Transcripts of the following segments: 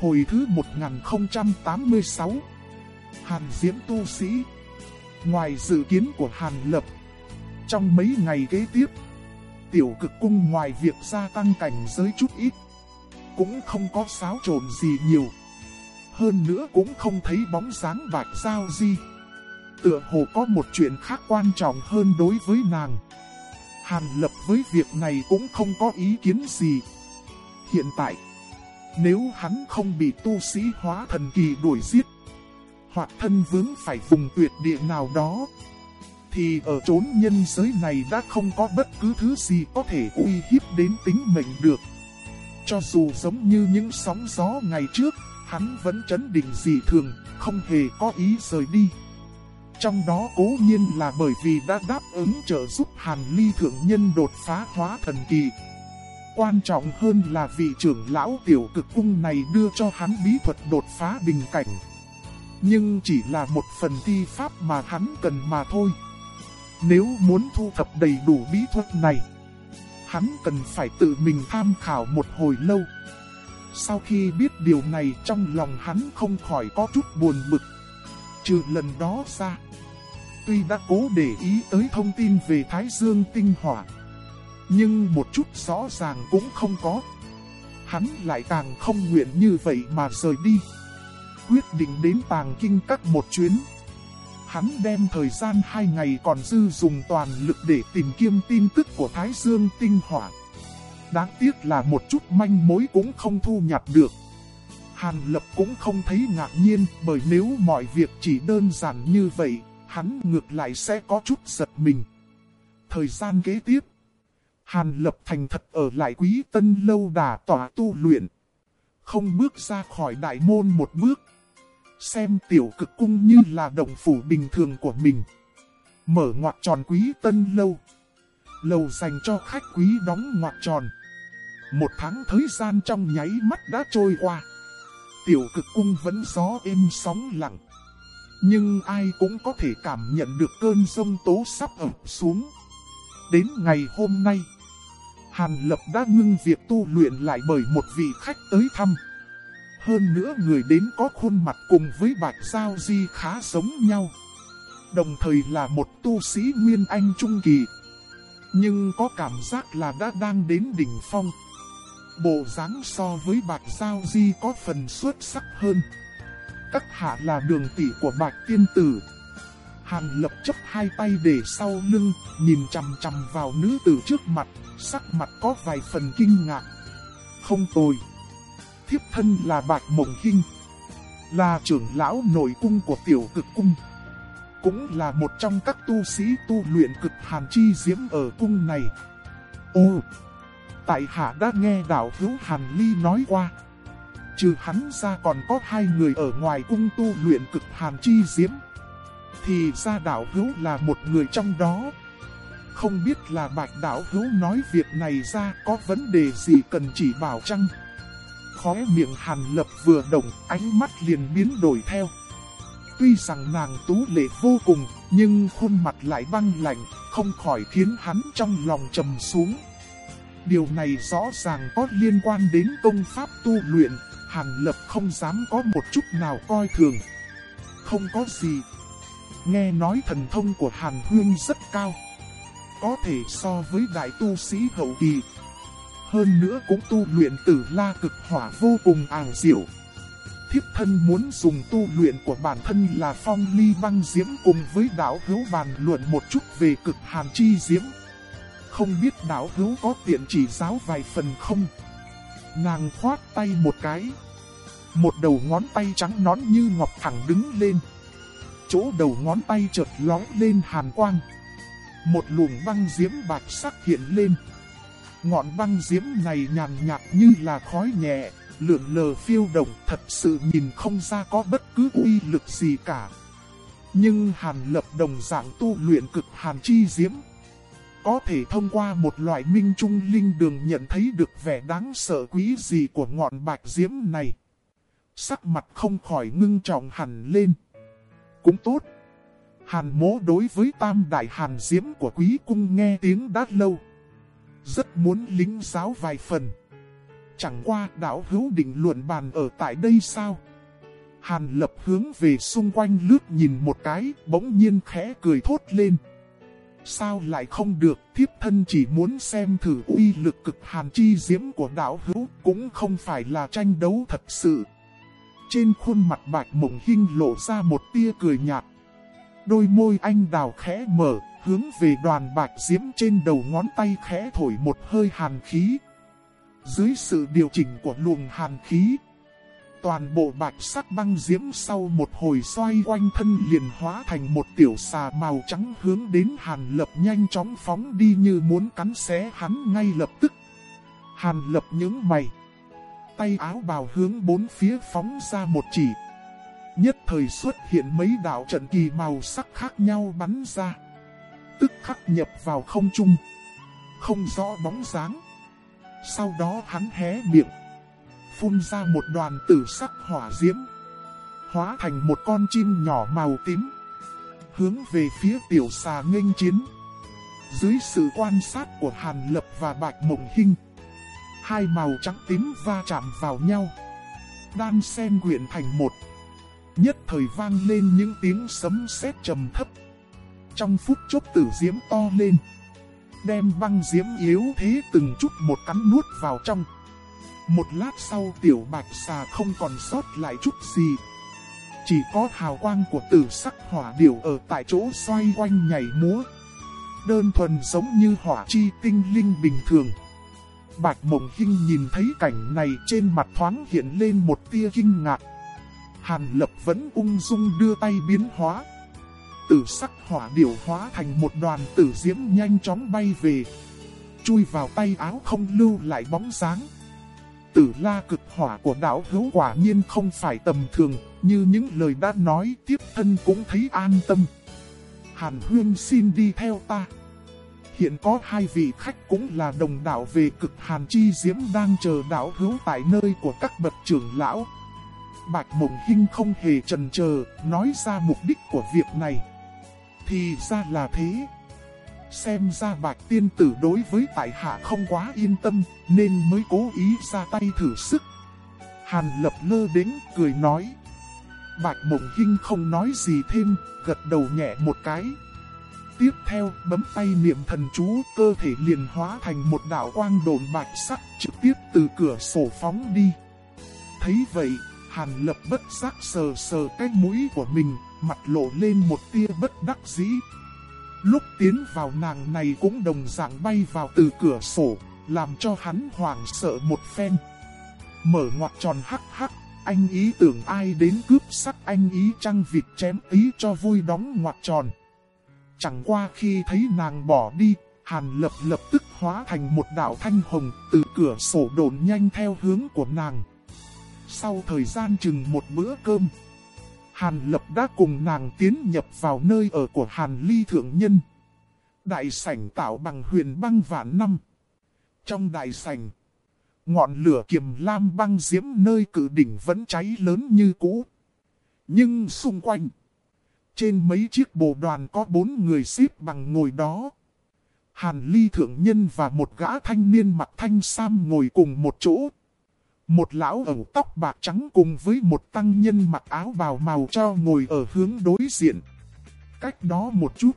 Hồi thứ 1086 Hàn Diễm tu sĩ. Ngoài dự kiến của Hàn Lập, Trong mấy ngày kế tiếp, Tiểu cực cung ngoài việc gia tăng cảnh giới chút ít, Cũng không có xáo trộn gì nhiều. Hơn nữa cũng không thấy bóng dáng bạch giao di. Tựa hồ có một chuyện khác quan trọng hơn đối với nàng. Hàn Lập với việc này cũng không có ý kiến gì. Hiện tại nếu hắn không bị tu sĩ hóa thần kỳ đuổi giết Hoặc thân vướng phải vùng tuyệt địa nào đó thì ở chốn nhân giới này đã không có bất cứ thứ gì có thể uy hiếp đến tính mệnh được. Cho dù giống như những sóng gió ngày trước, hắn vẫn chấn định dị thường, không hề có ý rời đi. Trong đó cố nhiên là bởi vì đã đáp ứng trợ giúp Hàn Ly Thượng Nhân đột phá hóa thần kỳ. Quan trọng hơn là vị trưởng lão tiểu cực cung này đưa cho hắn bí thuật đột phá bình cảnh. Nhưng chỉ là một phần thi pháp mà hắn cần mà thôi. Nếu muốn thu thập đầy đủ bí thuật này, hắn cần phải tự mình tham khảo một hồi lâu. Sau khi biết điều này trong lòng hắn không khỏi có chút buồn bực. Trừ lần đó ra, tuy đã cố để ý tới thông tin về Thái Dương tinh hỏa, nhưng một chút rõ ràng cũng không có. Hắn lại càng không nguyện như vậy mà rời đi. Quyết định đến tàng kinh các một chuyến hắn đem thời gian hai ngày còn dư dùng toàn lực để tìm kiếm tin tức của Thái Dương tinh hỏa. Đáng tiếc là một chút manh mối cũng không thu nhặt được. Hàn Lập cũng không thấy ngạc nhiên bởi nếu mọi việc chỉ đơn giản như vậy, hắn ngược lại sẽ có chút giật mình. Thời gian kế tiếp, Hàn Lập thành thật ở lại quý tân lâu đà tỏa tu luyện. Không bước ra khỏi đại môn một bước, xem tiểu cực cung như là động phủ bình thường của mình. Mở ngoặt tròn quý tân lâu. Lầu dành cho khách quý đóng ngoặt tròn. Một tháng thời gian trong nháy mắt đã trôi qua. Tiểu cực cung vẫn gió êm sóng lặng. Nhưng ai cũng có thể cảm nhận được cơn sông tố sắp ập xuống. Đến ngày hôm nay, Hàn Lập đã ngưng việc tu luyện lại bởi một vị khách tới thăm. Hơn nữa người đến có khuôn mặt cùng với Bạch Giao Di khá giống nhau. Đồng thời là một tu sĩ Nguyên Anh Trung Kỳ. Nhưng có cảm giác là đã đang đến đỉnh phong. Bộ dáng so với Bạch Giao Di có phần xuất sắc hơn. Các hạ là đường tỷ của Bạch Tiên Tử. Hàn lập chấp hai tay để sau lưng, nhìn chằm chằm vào nữ tử trước mặt, sắc mặt có vài phần kinh ngạc. Không tồi thiếp thân là Bạch Mộng Hinh, là trưởng lão nội cung của tiểu cực cung. Cũng là một trong các tu sĩ tu luyện cực hàn chi diễm ở cung này. Ô! Tại hạ đã nghe đạo hữu Hàn Ly nói qua. Trừ hắn ra còn có hai người ở ngoài cung tu luyện cực hàn chi diễm. Thì ra đạo hữu là một người trong đó. Không biết là bạch đạo hữu nói việc này ra có vấn đề gì cần chỉ bảo chăng? khóe miệng hàn lập vừa động, ánh mắt liền biến đổi theo. Tuy rằng nàng tú lệ vô cùng, nhưng khuôn mặt lại băng lạnh, không khỏi khiến hắn trong lòng trầm xuống. Điều này rõ ràng có liên quan đến công pháp tu luyện, Hàn Lập không dám có một chút nào coi thường. Không có gì. Nghe nói thần thông của Hàn Huyên rất cao. Có thể so với đại tu sĩ hậu kỳ, hơn nữa cũng tu luyện tử la cực hỏa vô cùng ảo diệu. Thiếp thân muốn dùng tu luyện của bản thân là phong ly băng diễm cùng với Đảo hữu bàn luận một chút về cực hàn chi diễm. Không biết Đảo hữu có tiện chỉ giáo vài phần không? Nàng khoát tay một cái. Một đầu ngón tay trắng nón như ngọc thẳng đứng lên. Chỗ đầu ngón tay chợt lói lên hàn quang. Một luồng băng diễm bạch sắc hiện lên. Ngọn băng diễm này nhàn nhạt như là khói nhẹ, lượn lờ phiêu động thật sự nhìn không ra có bất cứ uy lực gì cả. Nhưng hàn lập đồng dạng tu luyện cực hàn chi diễm. Có thể thông qua một loại minh trung linh đường nhận thấy được vẻ đáng sợ quý gì của ngọn bạch diễm này. Sắc mặt không khỏi ngưng trọng hẳn lên. Cũng tốt. Hàn mố đối với tam đại hàn diễm của quý cung nghe tiếng đã lâu rất muốn lính giáo vài phần. Chẳng qua đạo hữu định luận bàn ở tại đây sao? Hàn lập hướng về xung quanh lướt nhìn một cái, bỗng nhiên khẽ cười thốt lên. Sao lại không được, thiếp thân chỉ muốn xem thử uy lực cực hàn chi diễm của đạo hữu, cũng không phải là tranh đấu thật sự. Trên khuôn mặt bạch mộng hinh lộ ra một tia cười nhạt. Đôi môi anh đào khẽ mở, hướng về đoàn bạch diễm trên đầu ngón tay khẽ thổi một hơi hàn khí. Dưới sự điều chỉnh của luồng hàn khí, toàn bộ bạch sắc băng diễm sau một hồi xoay quanh thân liền hóa thành một tiểu xà màu trắng hướng đến Hàn Lập nhanh chóng phóng đi như muốn cắn xé hắn ngay lập tức. Hàn Lập những mày, tay áo bào hướng bốn phía phóng ra một chỉ. Nhất thời xuất hiện mấy đạo trận kỳ màu sắc khác nhau bắn ra. Tức khắc nhập vào không trung. Không rõ bóng dáng. Sau đó hắn hé miệng phun ra một đoàn tử sắc hỏa diễm, hóa thành một con chim nhỏ màu tím, hướng về phía tiểu xà nghênh chiến. Dưới sự quan sát của Hàn Lập và Bạch Mộng Hinh, hai màu trắng tím va chạm vào nhau, đan sen quyện thành một. Nhất thời vang lên những tiếng sấm sét trầm thấp. Trong phút chốc tử diễm to lên, đem băng diễm yếu thế từng chút một cắn nuốt vào trong. Một lát sau tiểu bạch xà không còn sót lại chút gì. Chỉ có hào quang của tử sắc hỏa điểu ở tại chỗ xoay quanh nhảy múa. Đơn thuần giống như hỏa chi tinh linh bình thường. Bạch Mộng Hinh nhìn thấy cảnh này trên mặt thoáng hiện lên một tia kinh ngạc. Hàn Lập vẫn ung dung đưa tay biến hóa. Tử sắc hỏa điểu hóa thành một đoàn tử diễm nhanh chóng bay về. Chui vào tay áo không lưu lại bóng dáng tử la cực hỏa của đạo hữu quả nhiên không phải tầm thường, như những lời đã nói tiếp thân cũng thấy an tâm. Hàn Huyên xin đi theo ta. Hiện có hai vị khách cũng là đồng đạo về cực hàn chi diễm đang chờ đạo hữu tại nơi của các bậc trưởng lão. Bạch Mộng Hinh không hề trần chờ nói ra mục đích của việc này. Thì ra là thế. Xem ra bạch tiên tử đối với tại hạ không quá yên tâm, nên mới cố ý ra tay thử sức. Hàn lập lơ đến cười nói. Bạch mộng hinh không nói gì thêm, gật đầu nhẹ một cái. Tiếp theo, bấm tay niệm thần chú, cơ thể liền hóa thành một đạo quang đồn bạch sắc trực tiếp từ cửa sổ phóng đi. Thấy vậy, Hàn lập bất giác sờ sờ cái mũi của mình, mặt lộ lên một tia bất đắc dĩ, Lúc tiến vào nàng này cũng đồng dạng bay vào từ cửa sổ, làm cho hắn hoảng sợ một phen. Mở ngoặt tròn hắc hắc, anh ý tưởng ai đến cướp sắc anh ý trăng vịt chém ý cho vui đóng ngoặt tròn. Chẳng qua khi thấy nàng bỏ đi, Hàn lập lập tức hóa thành một đạo thanh hồng từ cửa sổ đồn nhanh theo hướng của nàng. Sau thời gian chừng một bữa cơm, Hàn Lập đã cùng nàng tiến nhập vào nơi ở của Hàn Ly Thượng Nhân. Đại sảnh tạo bằng huyền băng vạn năm. Trong đại sảnh, ngọn lửa kiềm lam băng diễm nơi cử đỉnh vẫn cháy lớn như cũ. Nhưng xung quanh, trên mấy chiếc bồ đoàn có bốn người xếp bằng ngồi đó. Hàn Ly Thượng Nhân và một gã thanh niên mặc thanh sam ngồi cùng một chỗ. Một lão ẩu tóc bạc trắng cùng với một tăng nhân mặc áo bào màu cho ngồi ở hướng đối diện. Cách đó một chút,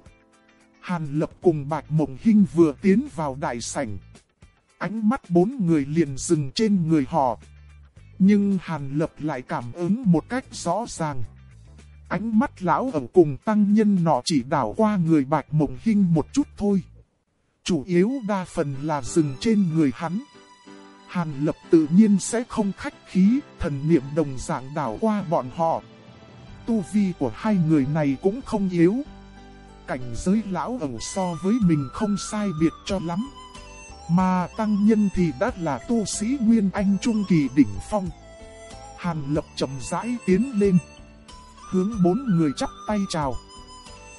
Hàn Lập cùng Bạch Mộng Hinh vừa tiến vào đại sảnh. Ánh mắt bốn người liền dừng trên người họ. Nhưng Hàn Lập lại cảm ứng một cách rõ ràng. Ánh mắt lão ẩn cùng tăng nhân nọ chỉ đảo qua người Bạch Mộng Hinh một chút thôi. Chủ yếu đa phần là dừng trên người hắn. Hàn Lập tự nhiên sẽ không khách khí, thần niệm đồng dạng đảo qua bọn họ. Tu vi của hai người này cũng không yếu. Cảnh giới lão ẩu so với mình không sai biệt cho lắm. Mà tăng nhân thì đã là tu sĩ Nguyên Anh Trung Kỳ đỉnh phong. Hàn Lập chậm rãi tiến lên. Hướng bốn người chắp tay chào.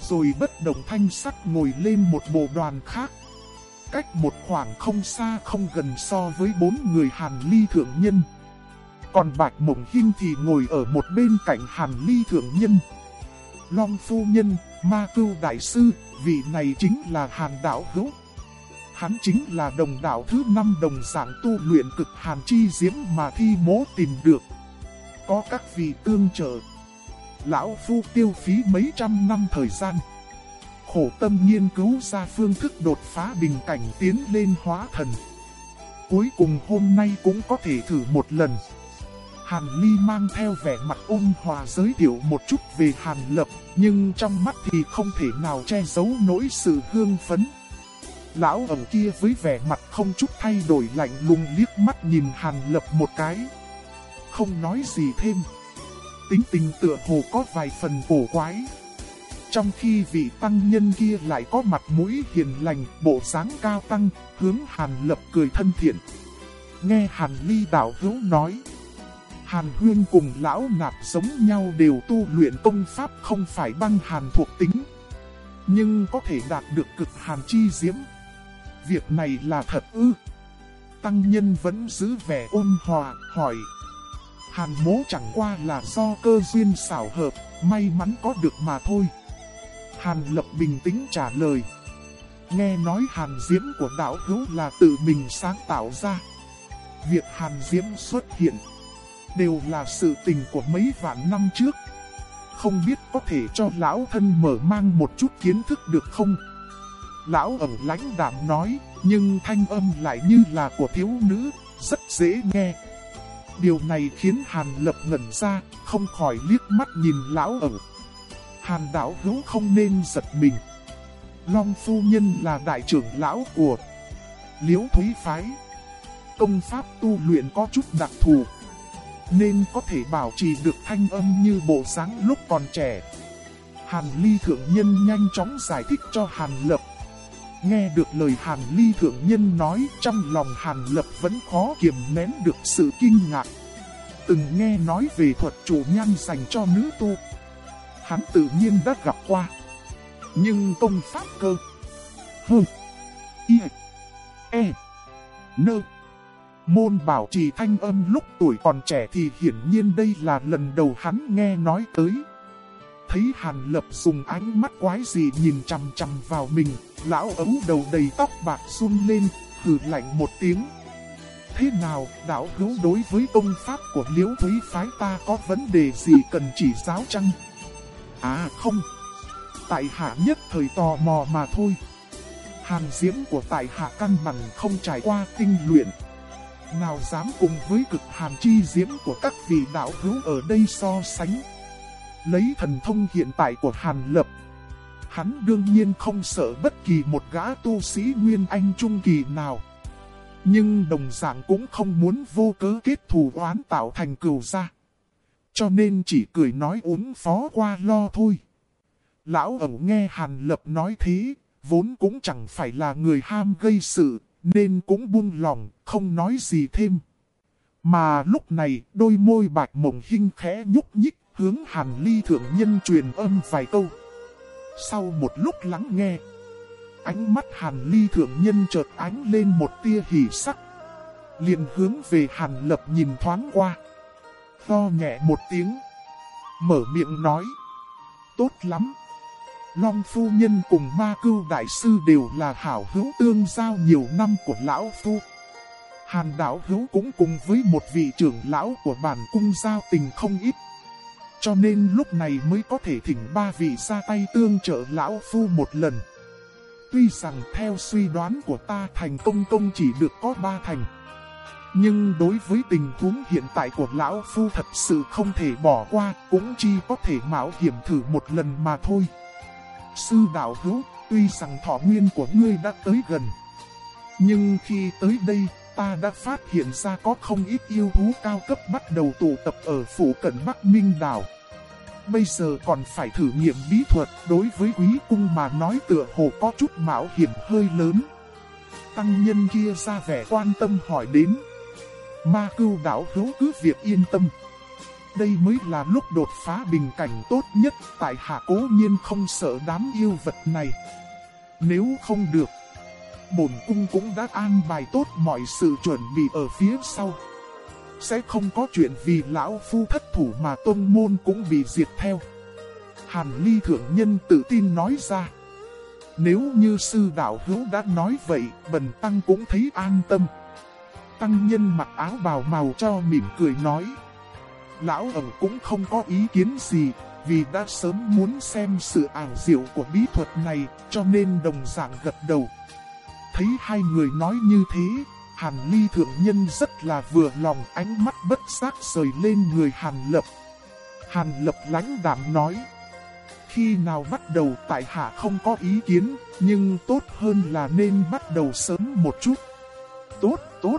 Rồi bất động thanh sắc ngồi lên một bộ đoàn khác cách một khoảng không xa không gần so với bốn người Hàn Ly Thượng Nhân. Còn Bạch Mộng Hinh thì ngồi ở một bên cạnh Hàn Ly Thượng Nhân. Long Phu Nhân, Ma Cưu Đại Sư, vị này chính là Hàn Đạo Hữu. Hắn chính là đồng đạo thứ năm đồng dạng tu luyện cực hàn chi diễm mà thi mố tìm được. Có các vị tương trợ. Lão Phu tiêu phí mấy trăm năm thời gian. Khổ tâm nghiên cứu ra phương thức đột phá bình cảnh tiến lên hóa thần. Cuối cùng hôm nay cũng có thể thử một lần. Hàn Ly mang theo vẻ mặt ôn hòa giới thiệu một chút về Hàn Lập, nhưng trong mắt thì không thể nào che giấu nỗi sự hương phấn. Lão ẩn kia với vẻ mặt không chút thay đổi lạnh lùng liếc mắt nhìn Hàn Lập một cái. Không nói gì thêm. Tính tình tựa hồ có vài phần cổ quái. Trong khi vị tăng nhân kia lại có mặt mũi hiền lành, bộ dáng cao tăng, hướng Hàn Lập cười thân thiện. Nghe Hàn Ly đạo hữu nói. Hàn Huyên cùng lão nạp giống nhau đều tu luyện công pháp không phải băng hàn thuộc tính. Nhưng có thể đạt được cực hàn chi diễm. Việc này là thật ư. Tăng nhân vẫn giữ vẻ ôn hòa, hỏi. Hàn mố chẳng qua là do cơ duyên xảo hợp, may mắn có được mà thôi. Hàn lập bình tĩnh trả lời. Nghe nói hàn diễm của đạo hữu là tự mình sáng tạo ra. Việc hàn diễm xuất hiện đều là sự tình của mấy vạn năm trước. Không biết có thể cho lão thân mở mang một chút kiến thức được không? Lão ẩn lãnh đạm nói, nhưng thanh âm lại như là của thiếu nữ, rất dễ nghe. Điều này khiến Hàn Lập ngẩn ra, không khỏi liếc mắt nhìn lão ở. Hàn đảo hữu không nên giật mình. Long phu nhân là đại trưởng lão của Liễu Thúy Phái. Công pháp tu luyện có chút đặc thù nên có thể bảo trì được thanh âm như bộ dáng lúc còn trẻ. Hàn Ly Thượng Nhân nhanh chóng giải thích cho Hàn Lập. Nghe được lời Hàn Ly Thượng Nhân nói, trong lòng Hàn Lập vẫn khó kiềm nén được sự kinh ngạc. Từng nghe nói về thuật chủ nhan dành cho nữ tu. Hắn tự nhiên đã gặp qua. Nhưng công pháp cơ. Hừ. Y. E. Nơ. Môn bảo trì thanh âm lúc tuổi còn trẻ thì hiển nhiên đây là lần đầu hắn nghe nói tới. Thấy Hàn Lập dùng ánh mắt quái gì nhìn chằm chằm vào mình, lão ấu đầu đầy tóc bạc run lên, hừ lạnh một tiếng. Thế nào, đạo hữu đối với công pháp của Liễu Thúy Phái ta có vấn đề gì cần chỉ giáo chăng? À không, tại hạ nhất thời tò mò mà thôi. Hàn diễm của tại hạ căn bằng không trải qua tinh luyện nào dám cùng với cực hàn chi diễm của các vị đạo hữu ở đây so sánh. Lấy thần thông hiện tại của Hàn Lập, hắn đương nhiên không sợ bất kỳ một gã tu sĩ Nguyên Anh Trung Kỳ nào. Nhưng đồng dạng cũng không muốn vô cớ kết thù oán tạo thành cừu ra. Cho nên chỉ cười nói uống phó qua lo thôi. Lão ẩu nghe Hàn Lập nói thế, vốn cũng chẳng phải là người ham gây sự, nên cũng buông lòng, không nói gì thêm. Mà lúc này, đôi môi bạch mộng hinh khẽ nhúc nhích, hướng hàn ly thượng nhân truyền âm vài câu. Sau một lúc lắng nghe, ánh mắt hàn ly thượng nhân chợt ánh lên một tia hỉ sắc. liền hướng về hàn lập nhìn thoáng qua. Tho nhẹ một tiếng, mở miệng nói. Tốt lắm. Long Phu Nhân cùng Ma Cưu Đại Sư đều là hảo hữu tương giao nhiều năm của Lão Phu. Hàn Đạo Hữu cũng cùng với một vị trưởng lão của bản cung giao tình không ít. Cho nên lúc này mới có thể thỉnh ba vị ra tay tương trợ Lão Phu một lần. Tuy rằng theo suy đoán của ta thành công công chỉ được có ba thành. Nhưng đối với tình huống hiện tại của Lão Phu thật sự không thể bỏ qua, cũng chỉ có thể mạo hiểm thử một lần mà thôi. Sư đạo hữu, tuy rằng thọ nguyên của ngươi đã tới gần. Nhưng khi tới đây, ta đã phát hiện ra có không ít yêu thú cao cấp bắt đầu tụ tập ở phủ cận Bắc Minh đảo. Bây giờ còn phải thử nghiệm bí thuật đối với quý cung mà nói tựa hồ có chút mạo hiểm hơi lớn. Tăng nhân kia ra vẻ quan tâm hỏi đến. Ma cưu đảo hữu cứ việc yên tâm. Đây mới là lúc đột phá bình cảnh tốt nhất, tại hạ cố nhiên không sợ đám yêu vật này. Nếu không được, bổn cung cũng đã an bài tốt mọi sự chuẩn bị ở phía sau. Sẽ không có chuyện vì lão phu thất thủ mà tôn môn cũng bị diệt theo. Hàn ly thượng nhân tự tin nói ra. Nếu như sư đạo hữu đã nói vậy, bần tăng cũng thấy an tâm. Tăng nhân mặc áo bào màu cho mỉm cười nói. Lão ẩn cũng không có ý kiến gì, vì đã sớm muốn xem sự ảo diệu của bí thuật này, cho nên đồng dạng gật đầu. Thấy hai người nói như thế, Hàn Ly Thượng Nhân rất là vừa lòng ánh mắt bất giác rời lên người Hàn Lập. Hàn Lập lãnh đạm nói, khi nào bắt đầu tại hạ không có ý kiến, nhưng tốt hơn là nên bắt đầu sớm một chút. Tốt, tốt.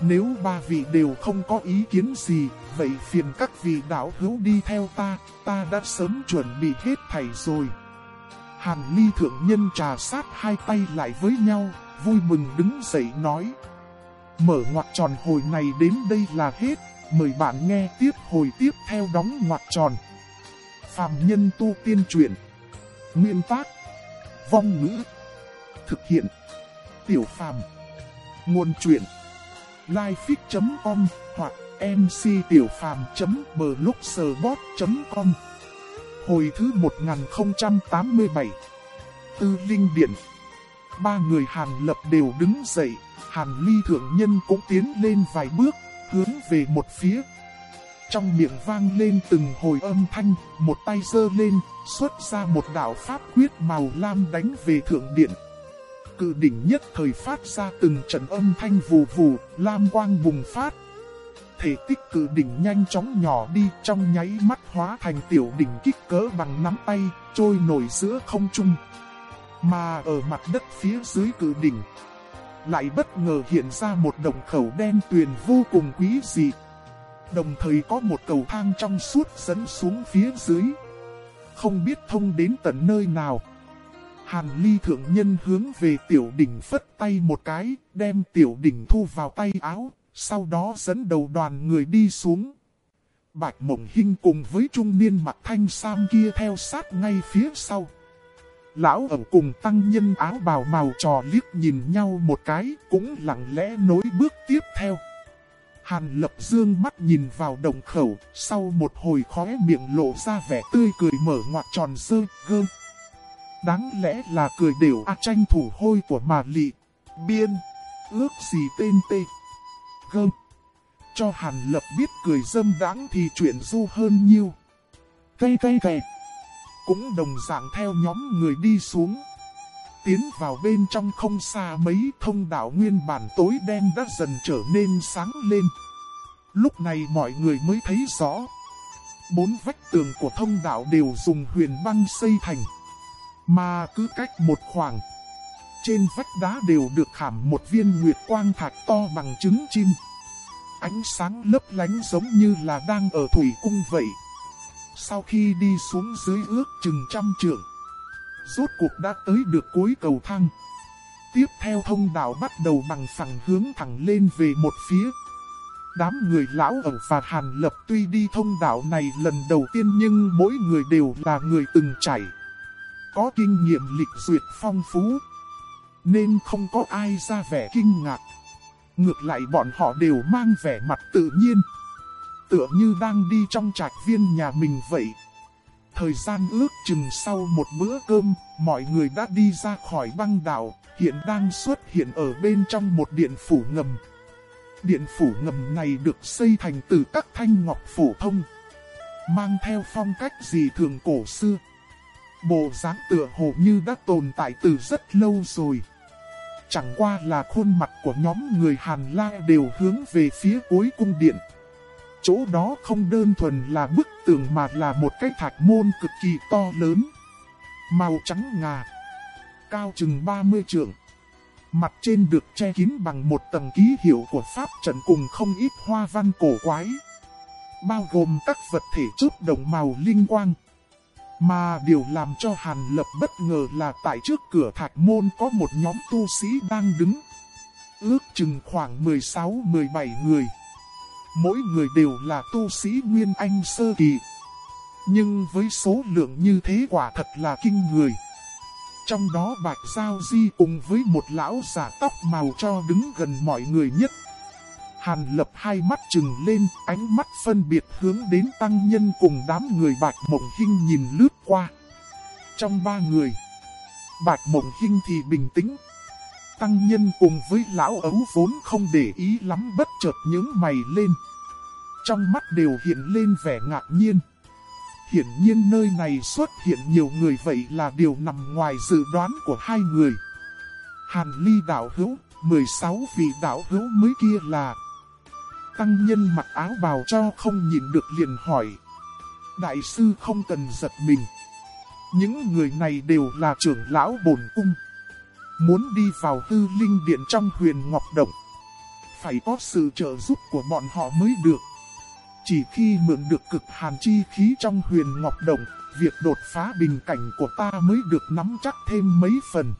Nếu ba vị đều không có ý kiến gì, vậy phiền các vị đạo hữu đi theo ta, ta đã sớm chuẩn bị hết thảy rồi. Hàn ly thượng nhân trà sát hai tay lại với nhau, vui mừng đứng dậy nói. Mở ngoặt tròn hồi này đến đây là hết, mời bạn nghe tiếp hồi tiếp theo đóng ngoặt tròn. Phạm nhân tu tiên truyện. Nguyên tác. Vong ngữ. Thực hiện. Tiểu phàm. Nguồn truyện. Lifefix.com hoặc mctiểupham.blogspot.com Hồi thứ 1087 Tư Linh Điện Ba người Hàn Lập đều đứng dậy, Hàn Ly Thượng Nhân cũng tiến lên vài bước, hướng về một phía. Trong miệng vang lên từng hồi âm thanh, một tay giơ lên, xuất ra một đạo pháp quyết màu lam đánh về Thượng Điện. Cự đỉnh nhất thời phát ra từng trận âm thanh vù vù, lam quang bùng phát, thể tích cự đỉnh nhanh chóng nhỏ đi trong nháy mắt hóa thành tiểu đỉnh kích cỡ bằng nắm tay, trôi nổi giữa không trung. Mà ở mặt đất phía dưới cự đỉnh, lại bất ngờ hiện ra một đồng khẩu đen tuyền vô cùng quý dị. Đồng thời có một cầu thang trong suốt dẫn xuống phía dưới. Không biết thông đến tận nơi nào. Hàn ly thượng nhân hướng về tiểu đỉnh phất tay một cái, đem tiểu đỉnh thu vào tay áo, sau đó dẫn đầu đoàn người đi xuống. Bạch Mộng Hinh cùng với trung niên mặt thanh sam kia theo sát ngay phía sau. Lão ở cùng tăng nhân áo bào màu trò liếc nhìn nhau một cái cũng lặng lẽ nối bước tiếp theo. Hàn lập dương mắt nhìn vào đồng khẩu, sau một hồi khóe miệng lộ ra vẻ tươi cười mở ngoặt tròn sơ gơ. Đáng lẽ là cười đều a tranh thủ hôi của mà lị, biên, ước gì tên tê gơm. Cho Hàn Lập biết cười dâm đáng thì chuyện du hơn nhiêu. Cây cây cây. Cũng đồng dạng theo nhóm người đi xuống. Tiến vào bên trong không xa mấy thông đạo nguyên bản tối đen đã dần trở nên sáng lên. Lúc này mọi người mới thấy rõ. Bốn vách tường của thông đạo đều dùng huyền băng xây thành. Mà cứ cách một khoảng, trên vách đá đều được khảm một viên nguyệt quang thạch to bằng trứng chim. Ánh sáng lấp lánh giống như là đang ở thủy cung vậy. Sau khi đi xuống dưới ước chừng trăm trượng, rốt cuộc đã tới được cuối cầu thang. Tiếp theo thông đạo bắt đầu bằng phẳng hướng thẳng lên về một phía. Đám người lão ở và hàn lập tuy đi thông đạo này lần đầu tiên nhưng mỗi người đều là người từng chảy. Có kinh nghiệm lịch duyệt phong phú nên không có ai ra vẻ kinh ngạc. Ngược lại bọn họ đều mang vẻ mặt tự nhiên. Tựa như đang đi trong trạch viên nhà mình vậy. Thời gian ước chừng sau một bữa cơm, mọi người đã đi ra khỏi băng đảo, hiện đang xuất hiện ở bên trong một điện phủ ngầm. Điện phủ ngầm này được xây thành từ các thanh ngọc phổ thông, mang theo phong cách gì thường cổ xưa. Bộ dáng tựa hồ như đã tồn tại từ rất lâu rồi. Chẳng qua là khuôn mặt của nhóm người Hàn La đều hướng về phía cuối cung điện. Chỗ đó không đơn thuần là bức tường mà là một cái thạch môn cực kỳ to lớn. Màu trắng ngà. Cao chừng 30 trượng. Mặt trên được che kín bằng một tầng ký hiệu của Pháp trận cùng không ít hoa văn cổ quái. Bao gồm các vật thể chớp đồng màu linh quang. Mà điều làm cho Hàn Lập bất ngờ là tại trước cửa thạch môn có một nhóm tu sĩ đang đứng. Ước chừng khoảng 16-17 người. Mỗi người đều là tu sĩ Nguyên Anh Sơ Kỳ. Nhưng với số lượng như thế quả thật là kinh người. Trong đó Bạch Giao Di cùng với một lão giả tóc màu cho đứng gần mọi người nhất. Hàn lập hai mắt trừng lên, ánh mắt phân biệt hướng đến tăng nhân cùng đám người bạch mộng hinh nhìn lướt qua. Trong ba người, Bạch Mộng Hinh thì bình tĩnh. Tăng nhân cùng với lão ấu vốn không để ý lắm bất chợt những mày lên. Trong mắt đều hiện lên vẻ ngạc nhiên. Hiển nhiên nơi này xuất hiện nhiều người vậy là điều nằm ngoài dự đoán của hai người. Hàn ly đạo hữu, 16 vị đạo hữu mới kia là... Tăng nhân mặc áo bào cho không nhìn được liền hỏi. Đại sư không cần giật mình. Những người này đều là trưởng lão bổn cung. Muốn đi vào hư linh điện trong huyền Ngọc Động. Phải có sự trợ giúp của bọn họ mới được. Chỉ khi mượn được cực hàn chi khí trong huyền Ngọc Động, việc đột phá bình cảnh của ta mới được nắm chắc thêm mấy phần.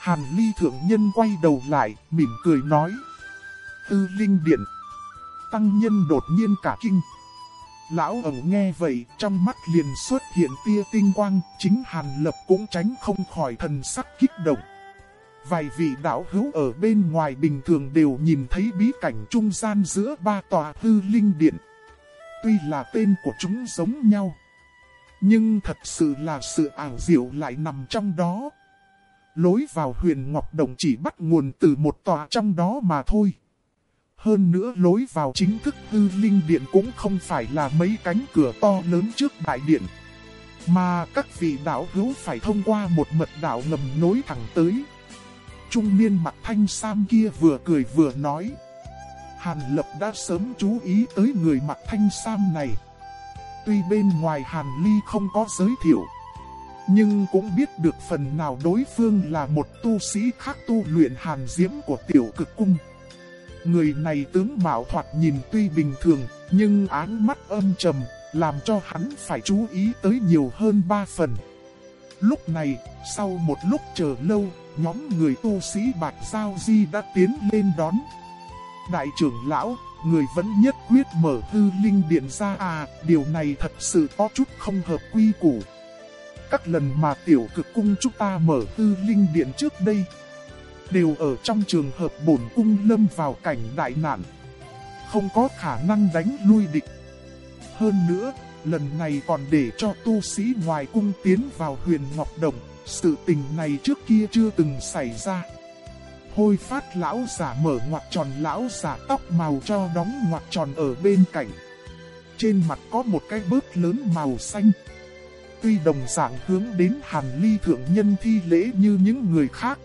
Hàn ly thượng nhân quay đầu lại, mỉm cười nói. Tư linh điện. Tăng nhân đột nhiên cả kinh. Lão ẩn nghe vậy, trong mắt liền xuất hiện tia tinh quang, chính Hàn Lập cũng tránh không khỏi thần sắc kích động. Vài vị đạo hữu ở bên ngoài bình thường đều nhìn thấy bí cảnh trung gian giữa ba tòa hư linh điện. Tuy là tên của chúng giống nhau, nhưng thật sự là sự ảo diệu lại nằm trong đó. Lối vào huyền Ngọc Đồng chỉ bắt nguồn từ một tòa trong đó mà thôi. Hơn nữa lối vào chính thức hư linh điện cũng không phải là mấy cánh cửa to lớn trước đại điện. Mà các vị đạo hữu phải thông qua một mật đạo ngầm nối thẳng tới. Trung niên mặt thanh sam kia vừa cười vừa nói. Hàn Lập đã sớm chú ý tới người mặt thanh sam này. Tuy bên ngoài Hàn Ly không có giới thiệu. Nhưng cũng biết được phần nào đối phương là một tu sĩ khác tu luyện hàn diễm của tiểu cực cung. Người này tướng mạo thoạt nhìn tuy bình thường, nhưng áng mắt âm trầm, làm cho hắn phải chú ý tới nhiều hơn ba phần. Lúc này, sau một lúc chờ lâu, nhóm người tu sĩ Bạch Giao Di đã tiến lên đón. Đại trưởng lão, người vẫn nhất quyết mở hư linh điện ra à, điều này thật sự có chút không hợp quy củ. Các lần mà tiểu cực cung chúng ta mở hư linh điện trước đây, đều ở trong trường hợp bổn cung lâm vào cảnh đại nạn. Không có khả năng đánh lui địch. Hơn nữa, lần này còn để cho tu sĩ ngoài cung tiến vào huyền Ngọc Đồng, sự tình này trước kia chưa từng xảy ra. Hôi phát lão giả mở ngoặt tròn lão giả tóc màu cho đóng ngoặt tròn ở bên cạnh. Trên mặt có một cái bớt lớn màu xanh. Tuy đồng dạng hướng đến hàn ly thượng nhân thi lễ như những người khác,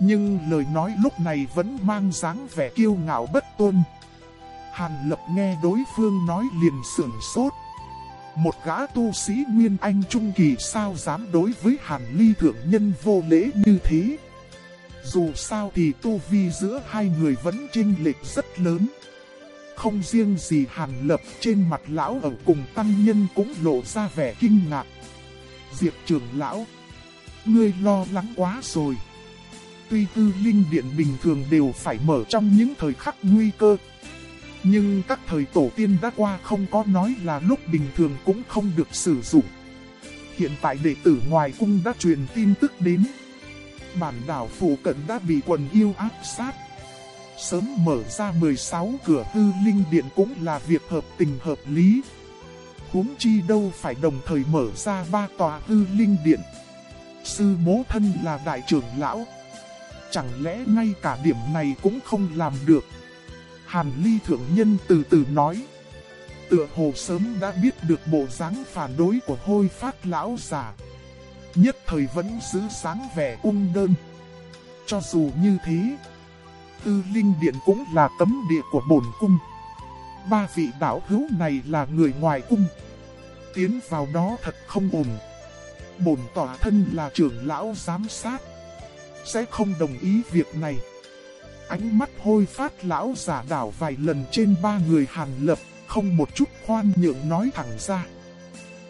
nhưng lời nói lúc này vẫn mang dáng vẻ kiêu ngạo bất tôn. Hàn lập nghe đối phương nói liền sưởng sốt. Một gã tu sĩ Nguyên Anh Trung Kỳ sao dám đối với Hàn Ly Thượng Nhân vô lễ như thế. Dù sao thì tu vi giữa hai người vẫn chênh lệch rất lớn. Không riêng gì Hàn Lập trên mặt lão ở cùng tăng nhân cũng lộ ra vẻ kinh ngạc. Diệp trưởng lão, ngươi lo lắng quá rồi. Tuy tư linh điện bình thường đều phải mở trong những thời khắc nguy cơ. Nhưng các thời tổ tiên đã qua không có nói là lúc bình thường cũng không được sử dụng. Hiện tại đệ tử ngoài cung đã truyền tin tức đến. Bản đảo phủ cận đã bị quần yêu áp sát. Sớm mở ra 16 cửa hư linh điện cũng là việc hợp tình hợp lý. huống chi đâu phải đồng thời mở ra ba tòa hư linh điện. Sư bố thân là đại trưởng lão, Chẳng lẽ ngay cả điểm này cũng không làm được? Hàn Ly Thượng Nhân từ từ nói. Tựa hồ sớm đã biết được bộ dáng phản đối của hôi phát lão già. Nhất thời vẫn giữ sáng vẻ ung đơn. Cho dù như thế, Tư Linh Điện cũng là tấm địa của bổn cung. Ba vị đạo hữu này là người ngoài cung. Tiến vào đó thật không ổn. Bổn tỏa thân là trưởng lão giám sát sẽ không đồng ý việc này. Ánh mắt hôi phát lão giả đảo vài lần trên ba người Hàn Lập, không một chút khoan nhượng nói thẳng ra.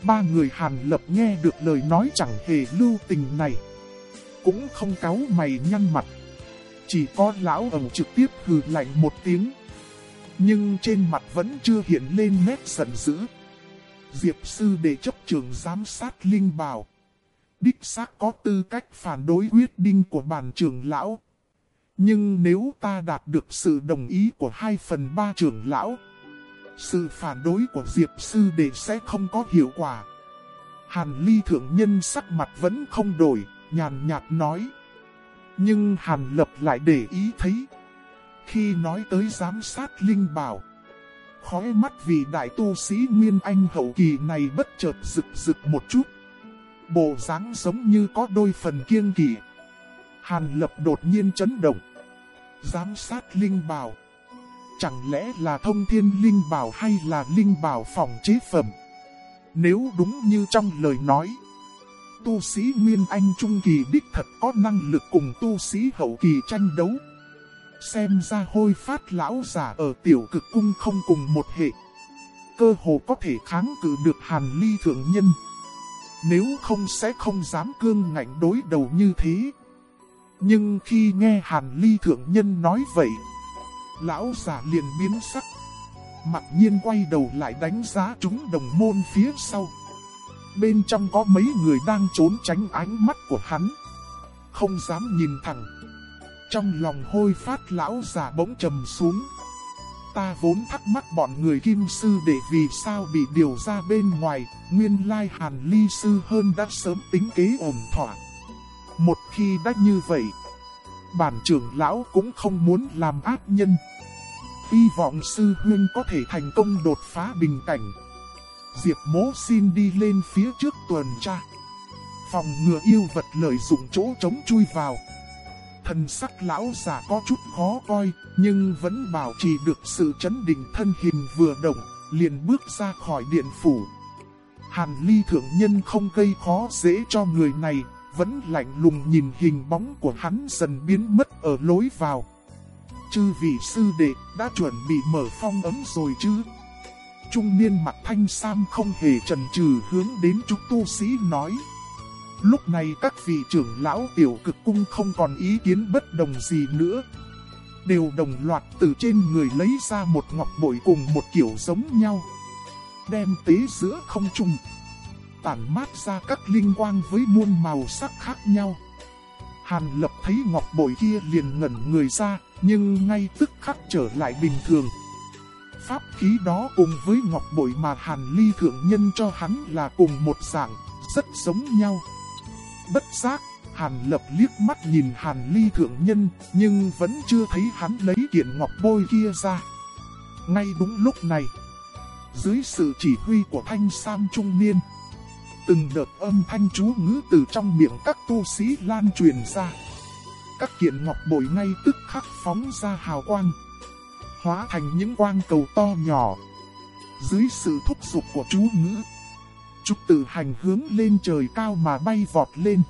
Ba người Hàn Lập nghe được lời nói chẳng hề lưu tình này. Cũng không cáu mày nhăn mặt. Chỉ có lão ẩn trực tiếp hừ lạnh một tiếng. Nhưng trên mặt vẫn chưa hiện lên nét giận dữ. Diệp sư để chấp trường giám sát Linh Bảo đích xác có tư cách phản đối quyết định của bản trưởng lão. Nhưng nếu ta đạt được sự đồng ý của hai phần ba trưởng lão, sự phản đối của Diệp Sư Đệ sẽ không có hiệu quả. Hàn Ly Thượng Nhân sắc mặt vẫn không đổi, nhàn nhạt nói. Nhưng Hàn Lập lại để ý thấy. Khi nói tới giám sát Linh Bảo, khói mắt vì đại tu sĩ Nguyên Anh hậu kỳ này bất chợt rực rực một chút. Bộ dáng giống như có đôi phần kiêng kỵ. Hàn Lập đột nhiên chấn động. Giám sát Linh Bảo. Chẳng lẽ là thông thiên Linh Bảo hay là Linh Bảo phòng chế phẩm? Nếu đúng như trong lời nói, tu sĩ Nguyên Anh Trung Kỳ đích thật có năng lực cùng tu sĩ hậu kỳ tranh đấu. Xem ra hôi phát lão giả ở tiểu cực cung không cùng một hệ. Cơ hồ có thể kháng cự được hàn ly thượng nhân. Nếu không sẽ không dám cương ngạnh đối đầu như thế. Nhưng khi nghe hàn ly thượng nhân nói vậy, lão giả liền biến sắc. Mặc nhiên quay đầu lại đánh giá chúng đồng môn phía sau. Bên trong có mấy người đang trốn tránh ánh mắt của hắn. Không dám nhìn thẳng. Trong lòng hôi phát lão giả bỗng trầm xuống. Ta vốn thắc mắc bọn người kim sư để vì sao bị điều ra bên ngoài, nguyên lai hàn ly sư hơn đã sớm tính kế ổn thỏa. Một khi đã như vậy, bản trưởng lão cũng không muốn làm ác nhân. Hy vọng sư huyên có thể thành công đột phá bình cảnh. Diệp mố xin đi lên phía trước tuần tra. Phòng ngừa yêu vật lợi dụng chỗ trống chui vào. Thần sắc lão già có chút khó coi, nhưng vẫn bảo trì được sự chấn định thân hình vừa động, liền bước ra khỏi điện phủ. Hàn ly thượng nhân không gây khó dễ cho người này, vẫn lạnh lùng nhìn hình bóng của hắn dần biến mất ở lối vào. Chư vị sư đệ, đã chuẩn bị mở phong ấm rồi chứ? Trung niên mặt thanh sam không hề trần trừ hướng đến chúng tu sĩ nói. Lúc này các vị trưởng lão tiểu cực cung không còn ý kiến bất đồng gì nữa. Đều đồng loạt từ trên người lấy ra một ngọc bội cùng một kiểu giống nhau. Đem tế giữa không trung. Tản mát ra các linh quang với muôn màu sắc khác nhau. Hàn lập thấy ngọc bội kia liền ngẩn người ra, nhưng ngay tức khắc trở lại bình thường. Pháp khí đó cùng với ngọc bội mà Hàn Ly Thượng Nhân cho hắn là cùng một dạng, rất giống nhau. Bất giác, Hàn Lập liếc mắt nhìn Hàn Ly Thượng Nhân, nhưng vẫn chưa thấy hắn lấy kiện ngọc bôi kia ra. Ngay đúng lúc này, dưới sự chỉ huy của Thanh Sam Trung Niên, từng đợt âm thanh chú ngữ từ trong miệng các tu sĩ lan truyền ra. Các kiện ngọc bội ngay tức khắc phóng ra hào quang, hóa thành những quang cầu to nhỏ. Dưới sự thúc giục của chú ngữ, Trúc tử hành hướng lên trời cao mà bay vọt lên.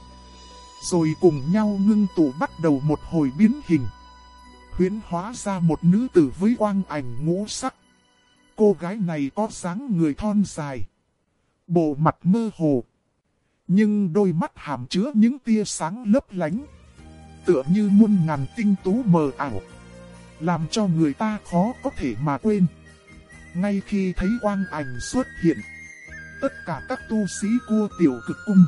Rồi cùng nhau ngưng tụ bắt đầu một hồi biến hình. Huyến hóa ra một nữ tử với quang ảnh ngũ sắc. Cô gái này có dáng người thon dài. Bộ mặt mơ hồ. Nhưng đôi mắt hàm chứa những tia sáng lấp lánh. Tựa như muôn ngàn tinh tú mờ ảo. Làm cho người ta khó có thể mà quên. Ngay khi thấy quang ảnh xuất hiện tất cả các tu sĩ cua tiểu cực cung.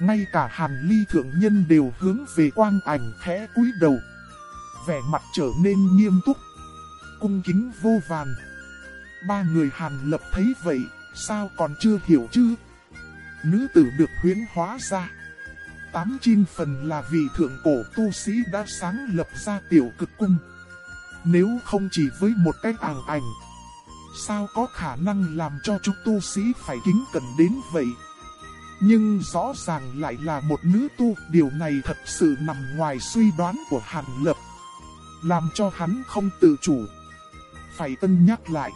Ngay cả hàn ly thượng nhân đều hướng về quang ảnh khẽ cúi đầu. Vẻ mặt trở nên nghiêm túc. Cung kính vô vàn. Ba người hàn lập thấy vậy, sao còn chưa hiểu chứ? Nữ tử được huyến hóa ra. Tám chín phần là vì thượng cổ tu sĩ đã sáng lập ra tiểu cực cung. Nếu không chỉ với một cái ảng ảnh, Sao có khả năng làm cho chúng tu sĩ phải kính cẩn đến vậy? Nhưng rõ ràng lại là một nữ tu, điều này thật sự nằm ngoài suy đoán của Hàn Lập. Làm cho hắn không tự chủ. Phải cân nhắc lại.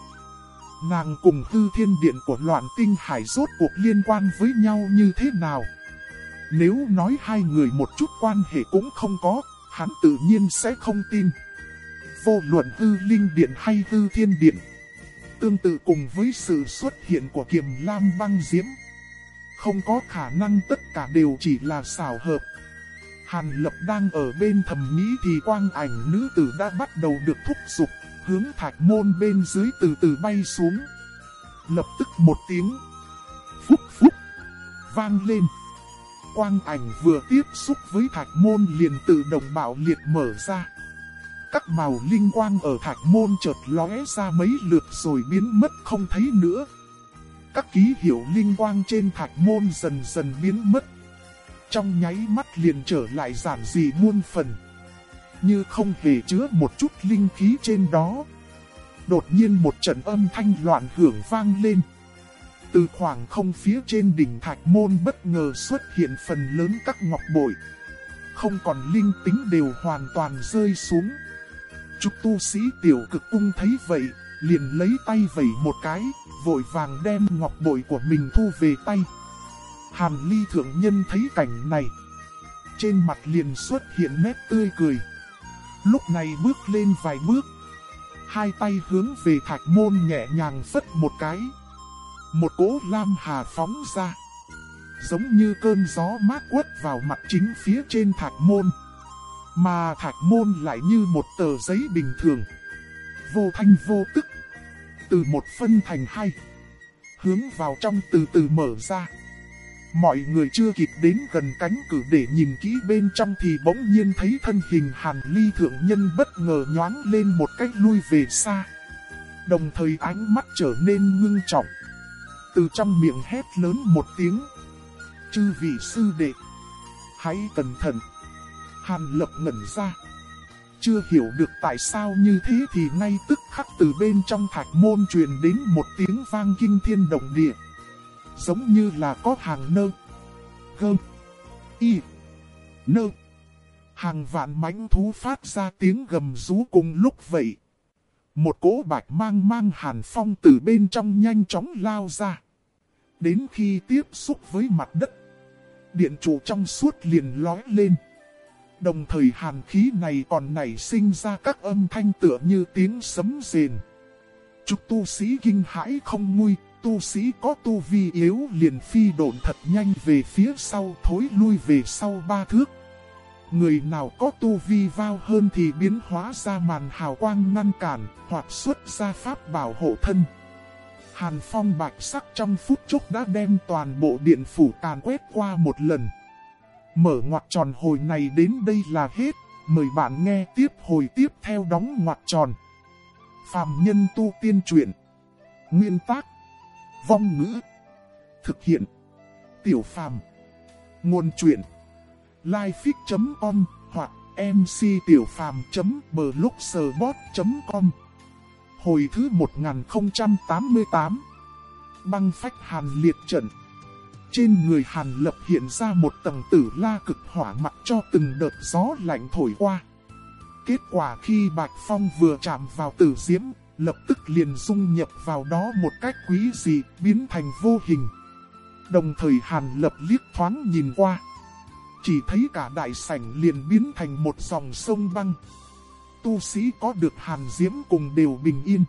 Nàng cùng tư thiên điện của loạn tinh hải rốt cuộc liên quan với nhau như thế nào? Nếu nói hai người một chút quan hệ cũng không có, hắn tự nhiên sẽ không tin. Vô luận hư linh điện hay hư thiên điện, Tương tự cùng với sự xuất hiện của kiềm lam băng diễm. Không có khả năng tất cả đều chỉ là xảo hợp. Hàn lập đang ở bên thầm nghĩ thì quang ảnh nữ tử đã bắt đầu được thúc giục, hướng thạch môn bên dưới từ từ bay xuống. Lập tức một tiếng. Phúc phúc. Vang lên. Quang ảnh vừa tiếp xúc với thạch môn liền tự động bạo liệt mở ra. Các màu linh quang ở thạch môn chợt lóe ra mấy lượt rồi biến mất không thấy nữa. Các ký hiệu linh quang trên thạch môn dần dần biến mất. Trong nháy mắt liền trở lại giản dị muôn phần. Như không hề chứa một chút linh khí trên đó. Đột nhiên một trận âm thanh loạn hưởng vang lên. Từ khoảng không phía trên đỉnh thạch môn bất ngờ xuất hiện phần lớn các ngọc bội. Không còn linh tính đều hoàn toàn rơi xuống. Trúc tu sĩ tiểu cực cung thấy vậy, liền lấy tay vẩy một cái, vội vàng đem ngọc bội của mình thu về tay. Hàn ly thượng nhân thấy cảnh này. Trên mặt liền xuất hiện nét tươi cười. Lúc này bước lên vài bước. Hai tay hướng về thạch môn nhẹ nhàng phất một cái. Một cỗ lam hà phóng ra. Giống như cơn gió mát quất vào mặt chính phía trên thạch môn. Mà thạch môn lại như một tờ giấy bình thường. Vô thanh vô tức. Từ một phân thành hai. Hướng vào trong từ từ mở ra. Mọi người chưa kịp đến gần cánh cửa để nhìn kỹ bên trong thì bỗng nhiên thấy thân hình hàn ly thượng nhân bất ngờ nhoáng lên một cách lui về xa. Đồng thời ánh mắt trở nên ngưng trọng. Từ trong miệng hét lớn một tiếng. Chư vị sư đệ. Hãy cẩn thận. Hàn lập ngẩn ra. Chưa hiểu được tại sao như thế thì ngay tức khắc từ bên trong thạch môn truyền đến một tiếng vang kinh thiên động địa giống như là có hàng nơ, gơm, y, nơ. Hàng vạn mãnh thú phát ra tiếng gầm rú cùng lúc vậy. Một cỗ bạch mang mang hàn phong từ bên trong nhanh chóng lao ra. Đến khi tiếp xúc với mặt đất, điện trụ trong suốt liền lói lên. Đồng thời hàn khí này còn nảy sinh ra các âm thanh tựa như tiếng sấm rền. Chúc tu sĩ kinh hãi không nguy, tu sĩ có tu vi yếu liền phi độn thật nhanh về phía sau thối lui về sau ba thước. Người nào có tu vi vào hơn thì biến hóa ra màn hào quang ngăn cản hoặc xuất ra pháp bảo hộ thân. Hàn phong bạch sắc trong phút chốc đã đem toàn bộ điện phủ càn quét qua một lần. Mở ngoặt tròn hồi này đến đây là hết, mời bạn nghe tiếp hồi tiếp theo đóng ngoặt tròn. Phạm nhân tu tiên truyện Nguyên tác Vong ngữ. Thực hiện. Tiểu phàm. Nguồn truyện. Lifefix.com hoặc mctiểupham.blogspot.com Hồi thứ 1088 Băng phách hàn liệt trận Trên người hàn lập hiện ra một tầng tử la cực hỏa mặt cho từng đợt gió lạnh thổi qua. Kết quả khi Bạch Phong vừa chạm vào tử diễm, lập tức liền dung nhập vào đó một cách quý dị, biến thành vô hình. Đồng thời Hàn Lập liếc thoáng nhìn qua. Chỉ thấy cả đại sảnh liền biến thành một dòng sông băng. Tu sĩ có được Hàn Diễm cùng đều bình yên.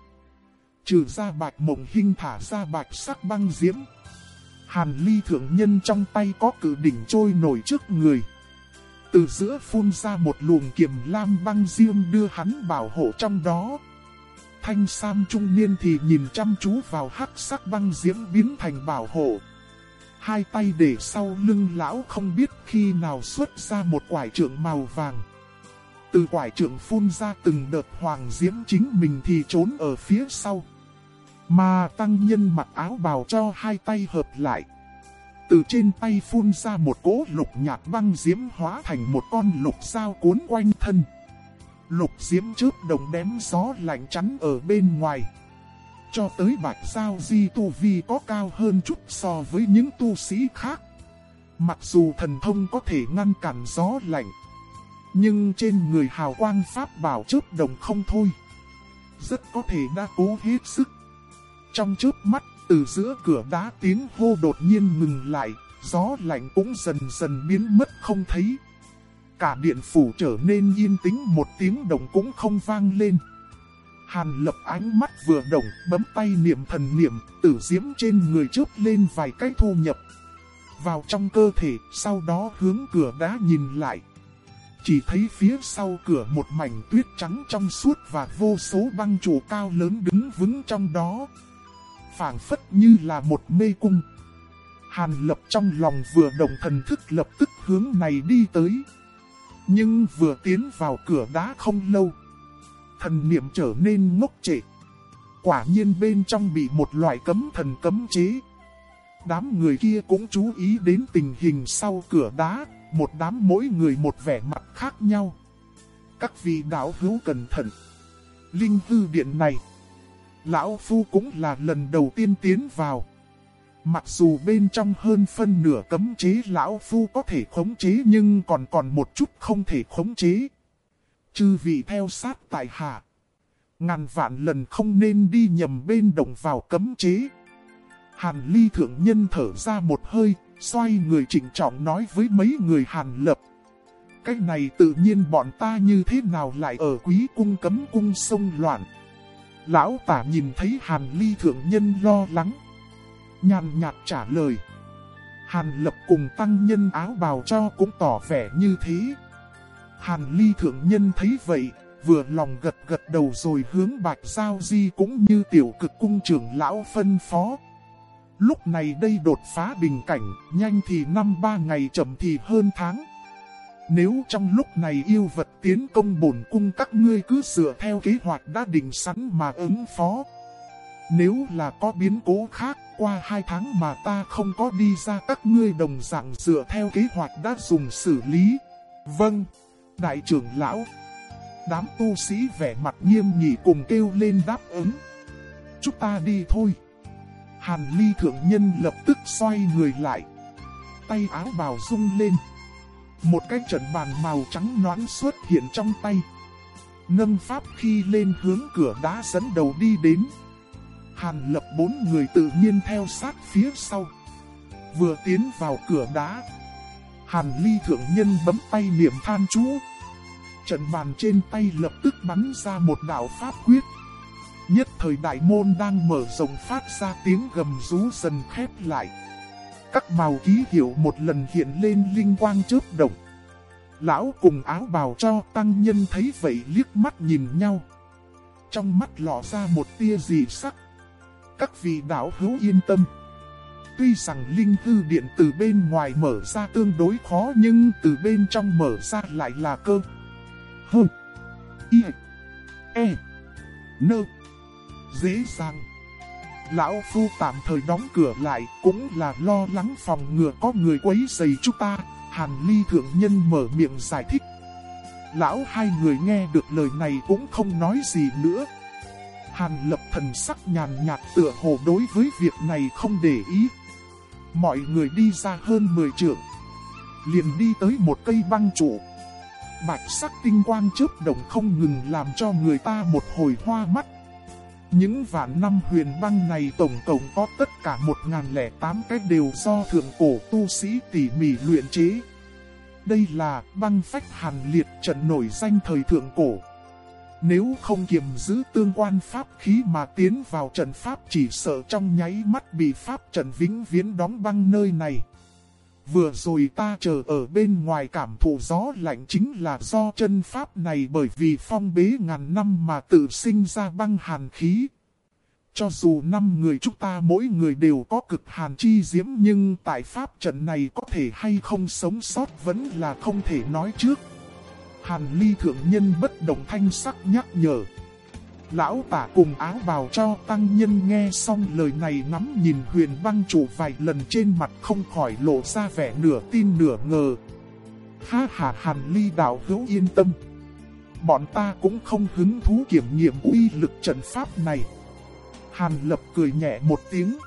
Trừ ra bạch mộng hình thả ra bạch sắc băng diễm. Hàn ly thượng nhân trong tay có cử đỉnh trôi nổi trước người. Từ giữa phun ra một luồng kiềm lam băng diêm đưa hắn bảo hộ trong đó. Thanh Sam trung niên thì nhìn chăm chú vào hắc sắc băng diễm biến thành bảo hộ. Hai tay để sau lưng lão không biết khi nào xuất ra một quải trượng màu vàng. Từ quải trượng phun ra từng đợt hoàng diễm chính mình thì trốn ở phía sau. Mà tăng nhân mặc áo bào cho hai tay hợp lại. Từ trên tay phun ra một cỗ lục nhạt băng diễm hóa thành một con lục sao cuốn quanh thân. Lục diễm trước đồng đếm gió lạnh chắn ở bên ngoài. Cho tới bạch sao di tu vi có cao hơn chút so với những tu sĩ khác. Mặc dù thần thông có thể ngăn cản gió lạnh. Nhưng trên người hào quang pháp bảo chớp đồng không thôi. Rất có thể đã cố hết sức. Trong chớp mắt, từ giữa cửa đá tiếng hô đột nhiên ngừng lại, gió lạnh cũng dần dần biến mất không thấy cả điện phủ trở nên yên tĩnh một tiếng đồng cũng không vang lên. Hàn lập ánh mắt vừa đồng bấm tay niệm thần niệm, tử diễm trên người chớp lên vài cái thu nhập. Vào trong cơ thể, sau đó hướng cửa đá nhìn lại. Chỉ thấy phía sau cửa một mảnh tuyết trắng trong suốt và vô số băng trụ cao lớn đứng vững trong đó. phảng phất như là một mê cung. Hàn lập trong lòng vừa đồng thần thức lập tức hướng này đi tới. Nhưng vừa tiến vào cửa đá không lâu, thần niệm trở nên ngốc trệ. Quả nhiên bên trong bị một loại cấm thần cấm chế. Đám người kia cũng chú ý đến tình hình sau cửa đá, một đám mỗi người một vẻ mặt khác nhau. Các vị đạo hữu cẩn thận. Linh hư điện này, Lão Phu cũng là lần đầu tiên tiến vào. Mặc dù bên trong hơn phân nửa cấm chế Lão Phu có thể khống chế nhưng còn còn một chút không thể khống chế. Chư vị theo sát tại hạ. Ngàn vạn lần không nên đi nhầm bên động vào cấm chế. Hàn ly thượng nhân thở ra một hơi, xoay người trịnh trọng nói với mấy người hàn lập. Cái này tự nhiên bọn ta như thế nào lại ở quý cung cấm cung sông loạn. Lão tả nhìn thấy hàn ly thượng nhân lo lắng. Nhàn nhạt trả lời. Hàn lập cùng tăng nhân áo bào cho cũng tỏ vẻ như thế. Hàn ly thượng nhân thấy vậy, vừa lòng gật gật đầu rồi hướng bạch giao di cũng như tiểu cực cung trưởng lão phân phó. Lúc này đây đột phá bình cảnh, nhanh thì năm ba ngày chậm thì hơn tháng. Nếu trong lúc này yêu vật tiến công bổn cung các ngươi cứ sửa theo kế hoạch đã định sẵn mà ứng phó. Nếu là có biến cố khác, qua hai tháng mà ta không có đi ra các ngươi đồng dạng dựa theo kế hoạch đã dùng xử lý. Vâng, đại trưởng lão. Đám tu sĩ vẻ mặt nghiêm nghị cùng kêu lên đáp ứng. Chúng ta đi thôi. Hàn ly thượng nhân lập tức xoay người lại. Tay áo bào rung lên. Một cái trận bàn màu trắng noãn xuất hiện trong tay. Nâng pháp khi lên hướng cửa đá dẫn đầu đi đến. Hàn lập bốn người tự nhiên theo sát phía sau. Vừa tiến vào cửa đá. Hàn ly thượng nhân bấm tay niệm than chú. Trận bàn trên tay lập tức bắn ra một đạo pháp quyết. Nhất thời đại môn đang mở rộng phát ra tiếng gầm rú dần khép lại. Các màu ký hiệu một lần hiện lên linh quang chớp động. Lão cùng áo bào cho tăng nhân thấy vậy liếc mắt nhìn nhau. Trong mắt lọ ra một tia dị sắc. Các vị đạo hữu yên tâm. Tuy rằng linh thư điện từ bên ngoài mở ra tương đối khó nhưng từ bên trong mở ra lại là cơ. Hơ. Y. E. Nơ. Dễ dàng. Lão Phu tạm thời đóng cửa lại cũng là lo lắng phòng ngừa có người quấy rầy chúng ta. Hàn Ly Thượng Nhân mở miệng giải thích. Lão hai người nghe được lời này cũng không nói gì nữa. Hàn lập thần sắc nhàn nhạt tựa hồ đối với việc này không để ý. Mọi người đi ra hơn 10 trượng. Liền đi tới một cây băng trụ. Bạch sắc tinh quang chớp động không ngừng làm cho người ta một hồi hoa mắt. Những vạn năm huyền băng này tổng cộng có tất cả 1008 cái đều do thượng cổ tu sĩ tỉ mỉ luyện chế. Đây là băng phách hàn liệt trận nổi danh thời thượng cổ. Nếu không kiềm giữ tương quan pháp khí mà tiến vào trận pháp chỉ sợ trong nháy mắt bị pháp trận vĩnh viễn đóng băng nơi này. Vừa rồi ta chờ ở bên ngoài cảm thụ gió lạnh chính là do chân pháp này bởi vì phong bế ngàn năm mà tự sinh ra băng hàn khí. Cho dù năm người chúng ta mỗi người đều có cực hàn chi diễm nhưng tại pháp trận này có thể hay không sống sót vẫn là không thể nói trước. Hàn ly thượng nhân bất động thanh sắc nhắc nhở. Lão tả cùng áo bào cho tăng nhân nghe xong lời này ngắm nhìn huyền băng chủ vài lần trên mặt không khỏi lộ ra vẻ nửa tin nửa ngờ. Ha ha hàn ly đạo hữu yên tâm. Bọn ta cũng không hứng thú kiểm nghiệm uy lực trận pháp này. Hàn lập cười nhẹ một tiếng.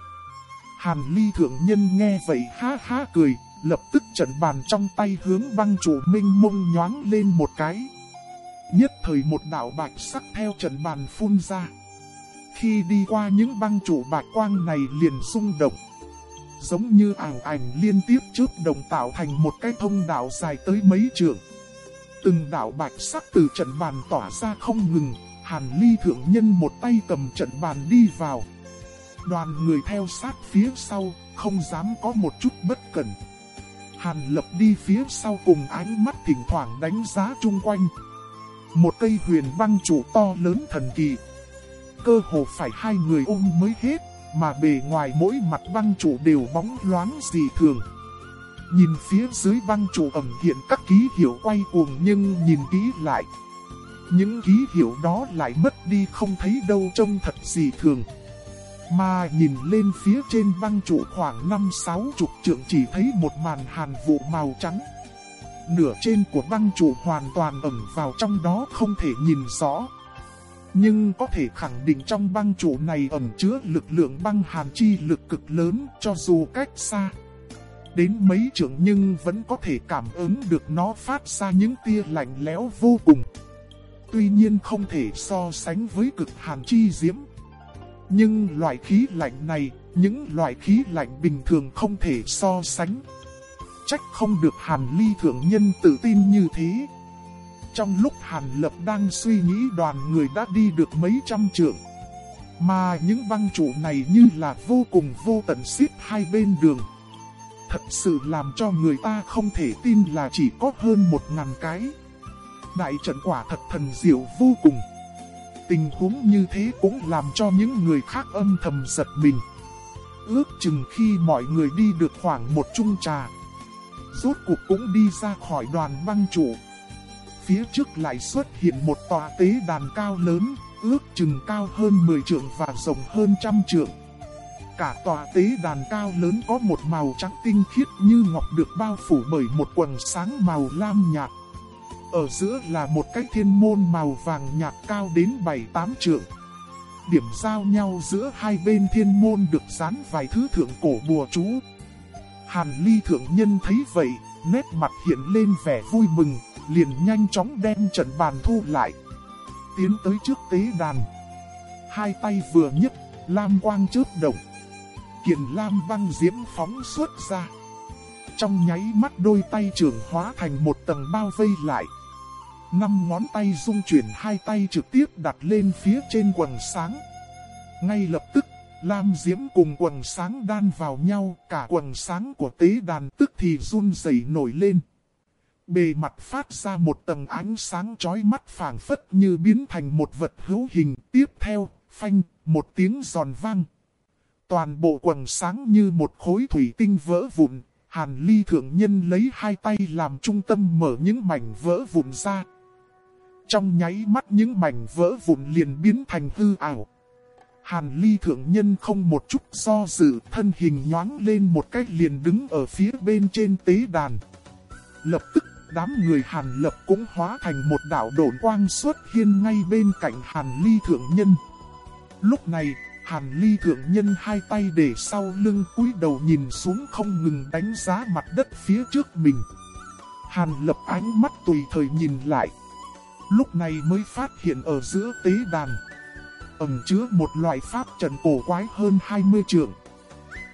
Hàn ly thượng nhân nghe vậy ha ha cười, lập tức trận bàn trong tay hướng băng chủ minh mông nhoáng lên một cái. Nhất thời một đạo bạch sắc theo trận bàn phun ra. Khi đi qua những băng chủ bạch quang này liền rung động. Giống như ảo ảnh liên tiếp trước đồng tạo thành một cái thông đạo dài tới mấy trường. Từng đạo bạch sắc từ trận bàn tỏa ra không ngừng, hàn ly thượng nhân một tay cầm trận bàn đi vào. Đoàn người theo sát phía sau, không dám có một chút bất cẩn. Hàn lập đi phía sau cùng ánh mắt thỉnh thoảng đánh giá chung quanh. Một cây huyền băng trụ to lớn thần kỳ. Cơ hồ phải hai người ôm mới hết, mà bề ngoài mỗi mặt băng trụ đều bóng loáng dị thường. Nhìn phía dưới băng trụ ẩm hiện các ký hiệu quay cuồng nhưng nhìn kỹ lại. Những ký hiệu đó lại mất đi không thấy đâu trông thật dị thường. Mà nhìn lên phía trên băng trụ khoảng 5-6 chục trượng chỉ thấy một màn hàn vụ màu trắng. nửa trên của băng trụ hoàn toàn ẩn vào trong đó không thể nhìn rõ. Nhưng có thể khẳng định trong băng trụ này ẩn chứa lực lượng băng hàn chi lực cực lớn cho dù cách xa. Đến mấy trượng nhưng vẫn có thể cảm ứng được nó phát ra những tia lạnh lẽo vô cùng. Tuy nhiên không thể so sánh với cực hàn chi diễm. Nhưng loại khí lạnh này, những loại khí lạnh bình thường không thể so sánh. Trách không được hàn ly thượng nhân tự tin như thế. Trong lúc Hàn Lập đang suy nghĩ đoàn người đã đi được mấy trăm trượng. Mà những băng trụ này như là vô cùng vô tận xếp hai bên đường. Thật sự làm cho người ta không thể tin là chỉ có hơn một ngàn cái. Đại trận quả thật thần diệu vô cùng. Tình huống như thế cũng làm cho những người khác âm thầm giật mình. Ước chừng khi mọi người đi được khoảng một chung trà. Rốt cuộc cũng đi ra khỏi đoàn băng trụ. Phía trước lại xuất hiện một tòa tế đàn cao lớn, ước chừng cao hơn 10 trượng và rộng hơn trăm trượng. Cả tòa tế đàn cao lớn có một màu trắng tinh khiết như ngọc được bao phủ bởi một quần sáng màu lam nhạt. Ở giữa là một cái thiên môn màu vàng nhạt cao đến 7-8 trượng. Điểm giao nhau giữa hai bên thiên môn được dán vài thứ thượng cổ bùa chú. Hàn ly thượng nhân thấy vậy, nét mặt hiện lên vẻ vui mừng, liền nhanh chóng đem trận bàn thu lại. Tiến tới trước tế đàn. Hai tay vừa nhấc, lam quang chớp động. kiện lam băng diễm phóng xuất ra. Trong nháy mắt đôi tay trưởng hóa thành một tầng bao vây lại. Năm ngón tay dung chuyển hai tay trực tiếp đặt lên phía trên quần sáng. Ngay lập tức, lam diễm cùng quần sáng đan vào nhau, cả quần sáng của tế đàn tức thì run rẩy nổi lên. Bề mặt phát ra một tầng ánh sáng chói mắt phảng phất như biến thành một vật hữu hình. Tiếp theo, phanh, một tiếng giòn vang. Toàn bộ quần sáng như một khối thủy tinh vỡ vụn. Hàn ly thượng nhân lấy hai tay làm trung tâm mở những mảnh vỡ vụn ra. Trong nháy mắt những mảnh vỡ vụn liền biến thành hư ảo. Hàn ly thượng nhân không một chút do dự thân hình nhoáng lên một cách liền đứng ở phía bên trên tế đàn. Lập tức đám người Hàn Lập cũng hóa thành một đạo đổn quang xuất hiện ngay bên cạnh Hàn Ly Thượng Nhân. Lúc này, Hàn Ly Thượng Nhân hai tay để sau lưng cúi đầu nhìn xuống không ngừng đánh giá mặt đất phía trước mình. Hàn Lập ánh mắt tùy thời nhìn lại. Lúc này mới phát hiện ở giữa tế đàn. Ẩm chứa một loại pháp trận cổ quái hơn 20 trường.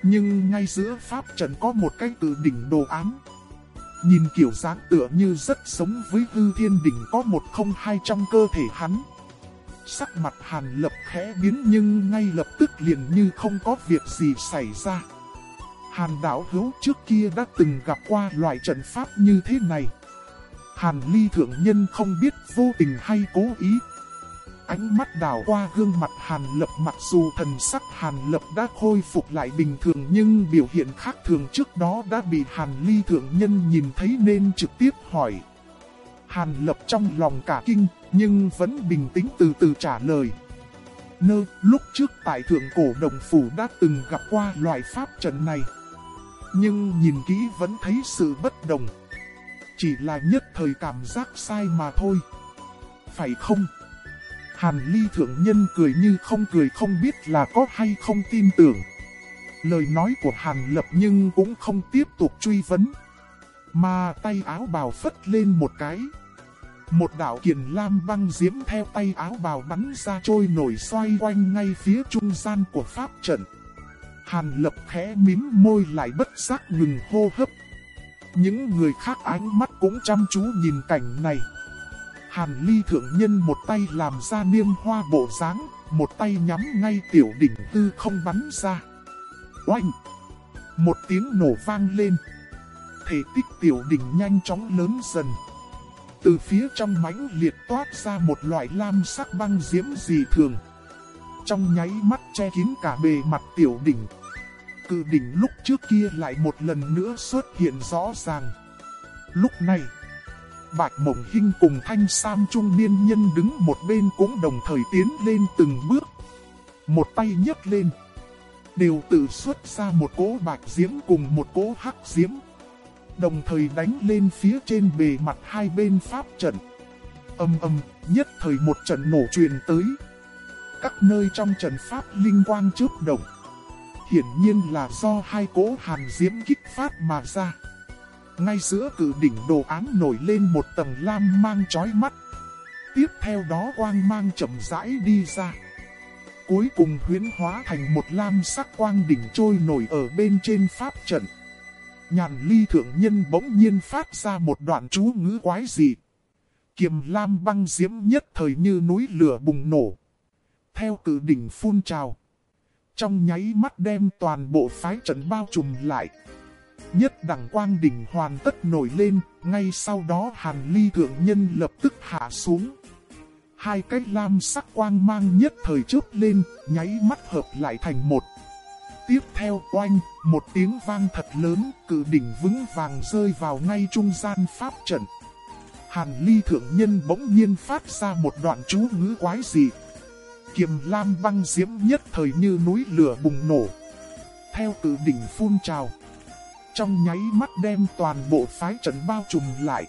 Nhưng ngay giữa pháp trận có một cái tự đỉnh đồ án. Nhìn kiểu dáng tựa như rất sống với hư thiên đỉnh có một không hai trong cơ thể hắn. Sắc mặt hàn lập khẽ biến nhưng ngay lập tức liền như không có việc gì xảy ra. Hàn đảo hữu trước kia đã từng gặp qua loại trận pháp như thế này. Hàn ly thượng nhân không biết vô tình hay cố ý Ánh mắt đảo qua gương mặt Hàn Lập mặc dù thần sắc Hàn Lập đã khôi phục lại bình thường nhưng biểu hiện khác thường trước đó đã bị Hàn Ly Thượng Nhân nhìn thấy nên trực tiếp hỏi. Hàn Lập trong lòng cả kinh nhưng vẫn bình tĩnh từ từ trả lời. Nơ, lúc trước tại Thượng Cổ Đồng Phủ đã từng gặp qua loại pháp trận này. Nhưng nhìn kỹ vẫn thấy sự bất đồng. Chỉ là nhất thời cảm giác sai mà thôi. Phải không? Hàn ly thượng nhân cười như không cười không biết là có hay không tin tưởng. Lời nói của Hàn lập nhưng cũng không tiếp tục truy vấn. Mà tay áo bào phất lên một cái. Một đạo kiền lam băng diễm theo tay áo bào bắn ra trôi nổi xoay quanh ngay phía trung gian của pháp trận. Hàn lập khẽ mím môi lại bất giác ngừng hô hấp. Những người khác ánh mắt cũng chăm chú nhìn cảnh này. Hàn ly thượng nhân một tay làm ra niêm hoa bộ dáng, một tay nhắm ngay tiểu đỉnh tư không bắn ra. Oanh! Một tiếng nổ vang lên. Thể tích tiểu đỉnh nhanh chóng lớn dần. Từ phía trong mãnh liệt toát ra một loại lam sắc băng diễm dị thường. Trong nháy mắt che kín cả bề mặt tiểu đỉnh. Cự đỉnh lúc trước kia lại một lần nữa xuất hiện rõ ràng. Lúc này... Bạch Mộng Hinh cùng Thanh Sam trung niên nhân đứng một bên cũng đồng thời tiến lên từng bước. Một tay nhấc lên. Đều tự xuất ra một cỗ bạch diễm cùng một cỗ hắc diễm. đồng thời đánh lên phía trên bề mặt hai bên pháp trận. Âm âm, nhất thời một trận nổ truyền tới. Các nơi trong trận pháp linh quang chớp động. Hiển nhiên là do hai cỗ hàn diễm kích phát mà ra. Ngay giữa cử đỉnh đồ án nổi lên một tầng lam mang chói mắt. Tiếp theo đó quang mang chậm rãi đi ra. Cuối cùng huyến hóa thành một lam sắc quang đỉnh trôi nổi ở bên trên pháp trận. Nhàn ly thượng nhân bỗng nhiên phát ra một đoạn chú ngữ quái dị. Kiềm lam băng diễm nhất thời như núi lửa bùng nổ. Theo cử đỉnh phun trào. Trong nháy mắt đem toàn bộ phái trận bao trùm lại. Nhất đẳng quang đỉnh hoàn tất nổi lên, ngay sau đó hàn ly thượng nhân lập tức hạ xuống. Hai cái lam sắc quang mang nhất thời trước lên, nháy mắt hợp lại thành một. Tiếp theo oanh, một tiếng vang thật lớn, cự đỉnh vững vàng rơi vào ngay trung gian pháp trận. Hàn ly thượng nhân bỗng nhiên phát ra một đoạn chú ngữ quái dị. Kiềm lam băng diễm nhất thời như núi lửa bùng nổ. Theo từ đỉnh phun trào. Trong nháy mắt đem toàn bộ phái trận bao trùm lại.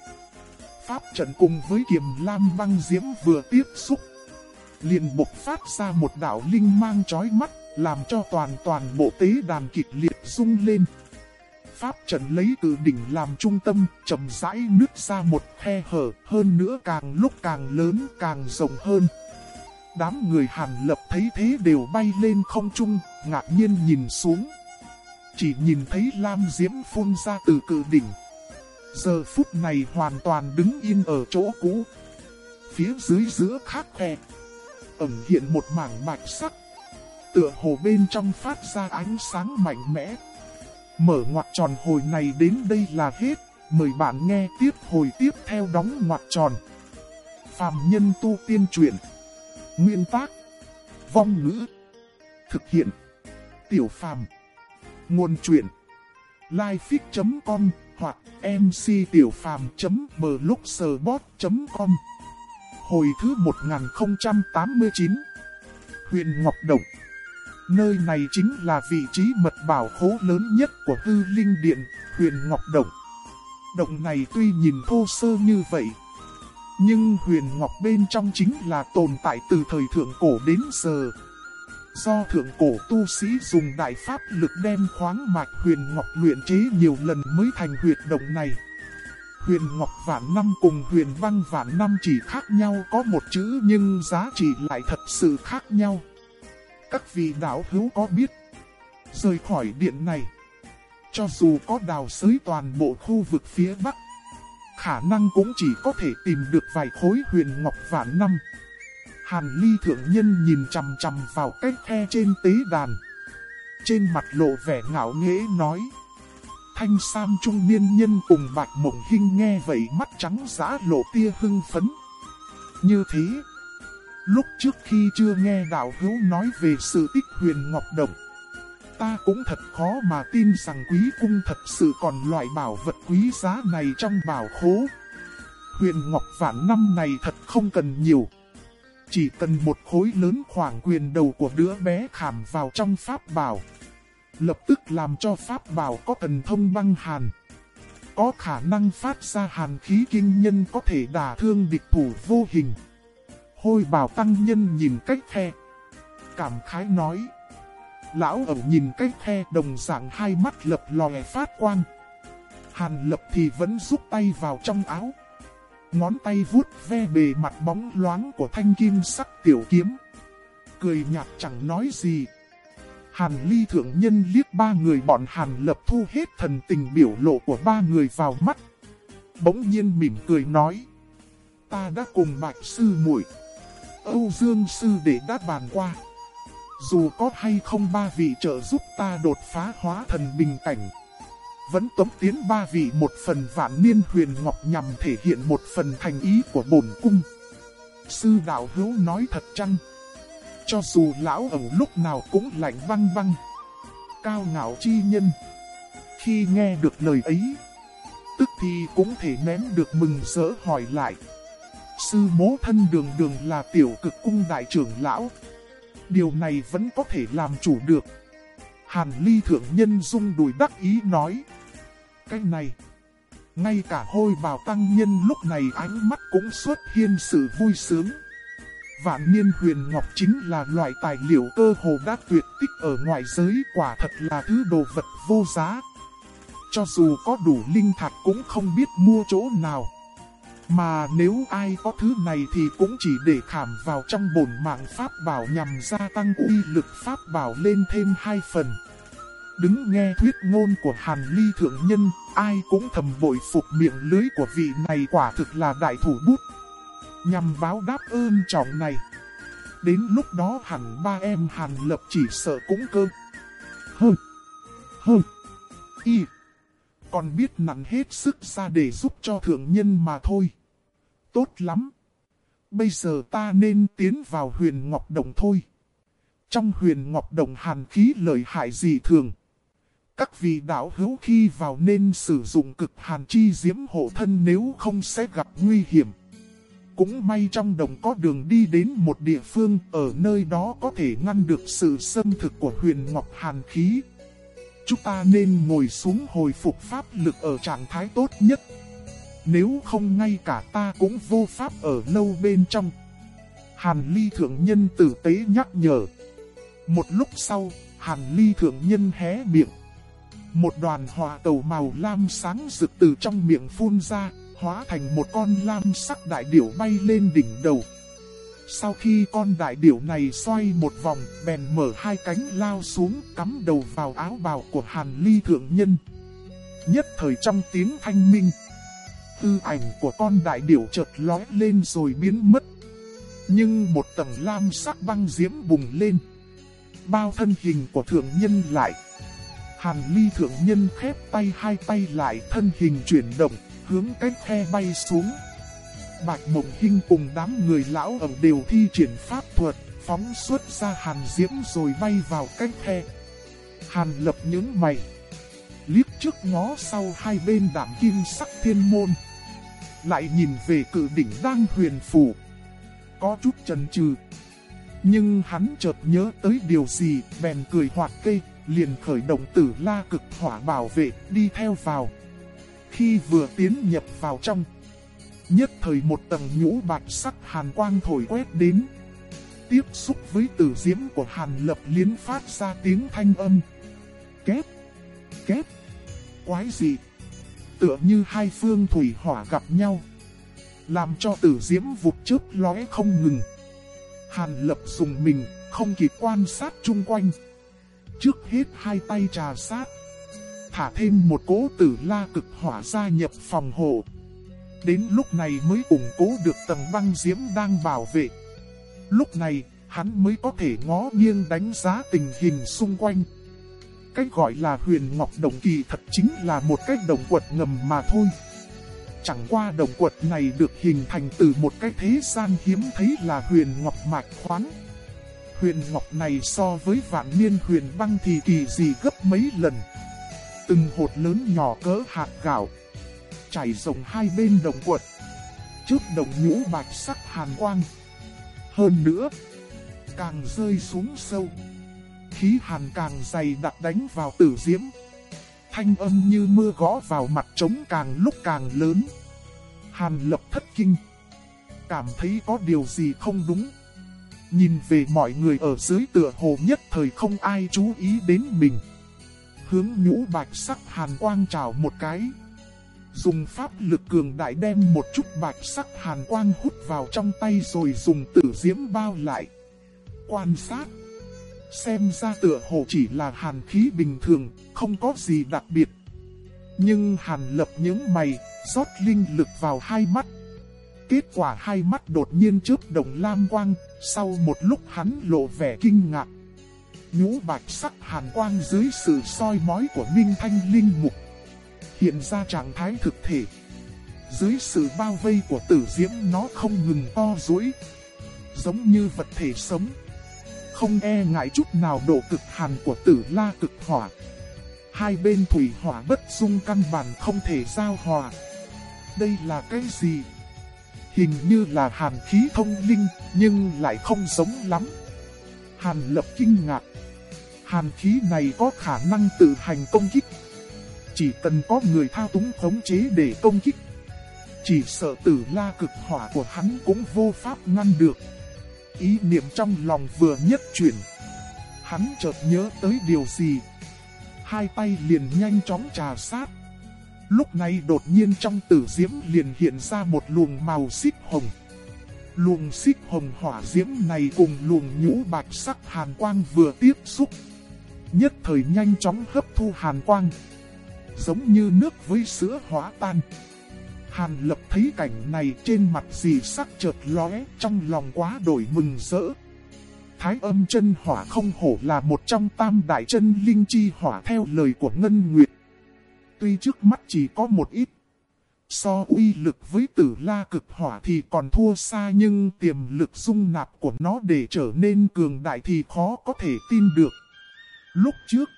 Pháp trận cùng với kiềm lam băng diễm vừa tiếp xúc. Liền bộc phát ra một đạo linh mang chói mắt, làm cho toàn toàn bộ tế đàn kịch liệt rung lên. Pháp trận lấy từ đỉnh làm trung tâm, chậm rãi nước ra một khe hở, hơn nữa càng lúc càng lớn, càng rộng hơn. Đám người hàn lập thấy thế đều bay lên không trung, ngạc nhiên nhìn xuống. Chỉ nhìn thấy lam diễm phun ra từ cự đỉnh. Giờ phút này hoàn toàn đứng yên ở chỗ cũ. Phía dưới giữa khác khe, ẩn hiện một mảng bạch sắc. Tựa hồ bên trong phát ra ánh sáng mạnh mẽ. Mở ngoặt tròn hồi này đến đây là hết, mời bạn nghe tiếp hồi tiếp theo đóng ngoặt tròn. Phạm nhân tu tiên truyện. Nguyên tác. Vong ngữ. Thực hiện. Tiểu phàm. Nguồn truyện. Lifefic.com hoặc mctiểupham.blogspot.com Hồi thứ 1089 Huyện Ngọc Động Nơi này chính là vị trí mật bảo khố lớn nhất của tư linh điện, huyền Ngọc Động. Động này tuy nhìn thô sơ như vậy, nhưng huyền Ngọc bên trong chính là tồn tại từ thời thượng cổ đến giờ. Do thượng cổ tu sĩ dùng đại pháp lực đem khoáng mạch huyền Ngọc luyện chế nhiều lần mới thành huyệt động này. Huyền Ngọc Vạn Năm cùng Huyền Băng Vạn Năm chỉ khác nhau có một chữ nhưng giá trị lại thật sự khác nhau. Các vị đạo hữu có biết, rời khỏi điện này, cho dù có đào sới toàn bộ khu vực phía Bắc, khả năng cũng chỉ có thể tìm được vài khối huyền ngọc vạn năm. Hàn ly thượng nhân nhìn chằm chằm vào cái khe trên tế đàn. Trên mặt lộ vẻ ngạo nghễ nói. Thanh Sam trung niên nhân cùng bạch mộng hinh nghe vậy mắt trắng giã lộ tia hưng phấn. Như thế, Lúc trước khi chưa nghe đạo hữu nói về sự tích huyền ngọc động, ta cũng thật khó mà tin rằng quý cung thật sự còn loại bảo vật quý giá này trong bảo khố. Huyền ngọc vạn năm này thật không cần nhiều. Chỉ cần một khối lớn khoảng quyền đầu của đứa bé khảm vào trong pháp bảo. Lập tức làm cho pháp bảo có thần thông băng hàn. Có khả năng phát ra hàn khí kinh nhân có thể đả thương địch thủ vô hình. Hôi bảo tăng nhân nhìn cách khe. Cảm khái nói. Lão ẩu nhìn cái khe đồng dạng hai mắt lập lòe phát quang. Hàn lập thì vẫn rút tay vào trong áo. Ngón tay vuốt ve bề mặt bóng loáng của thanh kim sắc tiểu kiếm. Cười nhạt chẳng nói gì. Hàn ly thượng nhân liếc ba người bọn hàn lập thu hết thần tình biểu lộ của ba người vào mắt. Bỗng nhiên mỉm cười nói. Ta đã cùng bạch sư muội, Âu Dương Sư để đã bàn qua. Dù có hay không ba vị trợ giúp ta đột phá hóa thần bình cảnh. Vẫn tống tiến ba vị một phần vạn niên huyền ngọc nhằm thể hiện một phần thành ý của bổn cung. Sư đạo hữu nói thật chăng? Cho dù lão ở lúc nào cũng lạnh văng văng. Cao ngạo chi nhân. Khi nghe được lời ấy, tức thì cũng thể nén được mừng rỡ hỏi lại. Sư mố thân đường đường là tiểu cực cung đại trưởng lão. Điều này vẫn có thể làm chủ được. Hàn ly thượng nhân dung đùi đắc ý nói. Cái này, ngay cả hôi bào tăng nhân lúc này ánh mắt cũng xuất hiện sự vui sướng. Vạn niên huyền ngọc chính là loại tài liệu cơ hồ đã tuyệt tích ở ngoại giới quả thật là thứ đồ vật vô giá. Cho dù có đủ linh thạch cũng không biết mua chỗ nào. Mà nếu ai có thứ này thì cũng chỉ để khảm vào trong bổn mạng pháp bảo nhằm gia tăng uy lực pháp bảo lên thêm hai phần. Đứng nghe thuyết ngôn của Hàn Ly Thượng Nhân, ai cũng thầm bội phục miệng lưới của vị này quả thực là đại thủ bút. Nhằm báo đáp ơn trọng này. Đến lúc đó hẳn ba em Hàn Lập chỉ sợ cũng cơ. Hơn. Hơn. Y. Còn biết nặng hết sức ra để giúp cho thượng nhân mà thôi. Tốt lắm. Bây giờ ta nên tiến vào huyền Ngọc Đồng thôi. Trong huyền Ngọc Đồng hàn khí lợi hại gì thường. Các vị đạo hữu khi vào nên sử dụng cực hàn chi diễm hộ thân nếu không sẽ gặp nguy hiểm. Cũng may trong đồng có đường đi đến một địa phương, ở nơi đó có thể ngăn được sự xâm thực của huyền ngọc hàn khí. Chúng ta nên ngồi xuống hồi phục pháp lực ở trạng thái tốt nhất. Nếu không ngay cả ta cũng vô pháp ở lâu bên trong. Hàn ly thượng nhân tử tế nhắc nhở. Một lúc sau, hàn ly thượng nhân hé miệng. Một đoàn hỏa tàu màu lam sáng rực từ trong miệng phun ra, hóa thành một con lam sắc đại điểu bay lên đỉnh đầu. Sau khi con đại điểu này xoay một vòng, bèn mở hai cánh lao xuống, cắm đầu vào áo bào của Hàn Ly Thượng Nhân. Nhất thời trong tiếng thanh minh, Hư ảnh của con đại điểu chợt lóe lên rồi biến mất. Nhưng một tầng lam sắc băng diễm bùng lên. Bao thân hình của thượng nhân lại. Hàn ly thượng nhân khép tay hai tay lại thân hình chuyển động, hướng cách khe bay xuống. Bạch Mộng Hinh cùng đám người lão ẩm đều thi triển pháp thuật, phóng xuất ra hàn diễm rồi bay vào cách khe. Hàn lập những mày, liếc trước ngó sau hai bên đảm kim sắc thiên môn. Lại nhìn về cự đỉnh đang huyền phủ. Có chút chần chừ. Nhưng hắn chợt nhớ tới điều gì, bèn cười hoạt cây, liền khởi động tử la cực hỏa bảo vệ, đi theo vào. Khi vừa tiến nhập vào trong, nhất thời một tầng nhũ bạch sắc hàn quang thổi quét đến. Tiếp xúc với tử diễm của hàn lập liến phát ra tiếng thanh âm. Kép, kép, quái gì? Tựa như hai phương thủy hỏa gặp nhau. Làm cho tử diễm vụt chớp lóe không ngừng. Hàn lập dùng mình, không kịp quan sát chung quanh. Trước hết hai tay trà sát. Thả thêm một cố tử la cực hỏa gia nhập phòng hộ. Đến lúc này mới củng cố được tầng băng diễm đang bảo vệ. Lúc này, hắn mới có thể ngó nghiêng đánh giá tình hình xung quanh. Cách gọi là huyền ngọc đồng kỳ thật chính là một cách đồng quật ngầm mà thôi. Chẳng qua đồng quật này được hình thành từ một cái thế gian hiếm thấy là huyền ngọc mạch khoáng. Huyền ngọc này so với vạn niên huyền băng thì kỳ gì gấp mấy lần. Từng hột lớn nhỏ cỡ hạt gạo. Chảy rộng hai bên đồng quật. Trước đồng nhũ bạch sắc hàn quang. Hơn nữa, càng rơi xuống sâu. Khí hàn càng dày đặc đánh vào tử diễm. Thanh âm như mưa gõ vào mặt trống càng lúc càng lớn. Hàn lập thất kinh. Cảm thấy có điều gì không đúng. Nhìn về mọi người ở dưới tựa hồ nhất thời không ai chú ý đến mình. Hướng nhũ bạch sắc hàn quang trào một cái. Dùng pháp lực cường đại đem một chút bạch sắc hàn quang hút vào trong tay rồi dùng tử diễm bao lại. Quan sát. Xem ra tựa hồ chỉ là hàn khí bình thường, không có gì đặc biệt. Nhưng hàn lập những mày, rót linh lực vào hai mắt. Kết quả hai mắt đột nhiên chớp đồng lam quang, sau một lúc hắn lộ vẻ kinh ngạc. Nhũ bạch sắc hàn quang dưới sự soi mói của Minh Thanh Linh Mục. Hiện ra trạng thái thực thể. Dưới sự bao vây của tử diễm nó không ngừng to duỗi Giống như vật thể sống. Không e ngại chút nào độ cực hàn của tử la cực hỏa. Hai bên thủy hỏa bất dung căn bản không thể giao hòa. Đây là cái gì? Hình như là hàn khí thông linh, nhưng lại không giống lắm. Hàn lập kinh ngạc. Hàn khí này có khả năng tự hành công kích. chỉ cần có người thao túng khống chế để công kích. Chỉ sợ tử la cực hỏa của hắn cũng vô pháp ngăn được. Ý niệm trong lòng vừa nhất chuyển. Hắn chợt nhớ tới điều gì. Hai tay liền nhanh chóng trà sát. Lúc này đột nhiên trong tử diễm liền hiện ra một luồng màu xích hồng. Luồng xích hồng hỏa diễm này cùng luồng nhũ bạch sắc hàn quang vừa tiếp xúc. Nhất thời nhanh chóng hấp thu hàn quang. Giống như nước với sữa hóa tan. Hàn lập thấy cảnh này trên mặt gì sắc chợt lóe trong lòng quá đổi mừng rỡ. Thái âm chân hỏa không hổ là một trong tam đại chân linh chi hỏa theo lời của Ngân Nguyệt. Tuy trước mắt chỉ có một ít So uy lực với tử la cực hỏa thì còn thua xa nhưng tiềm lực dung nạp của nó để trở nên cường đại thì khó có thể tin được. Lúc trước,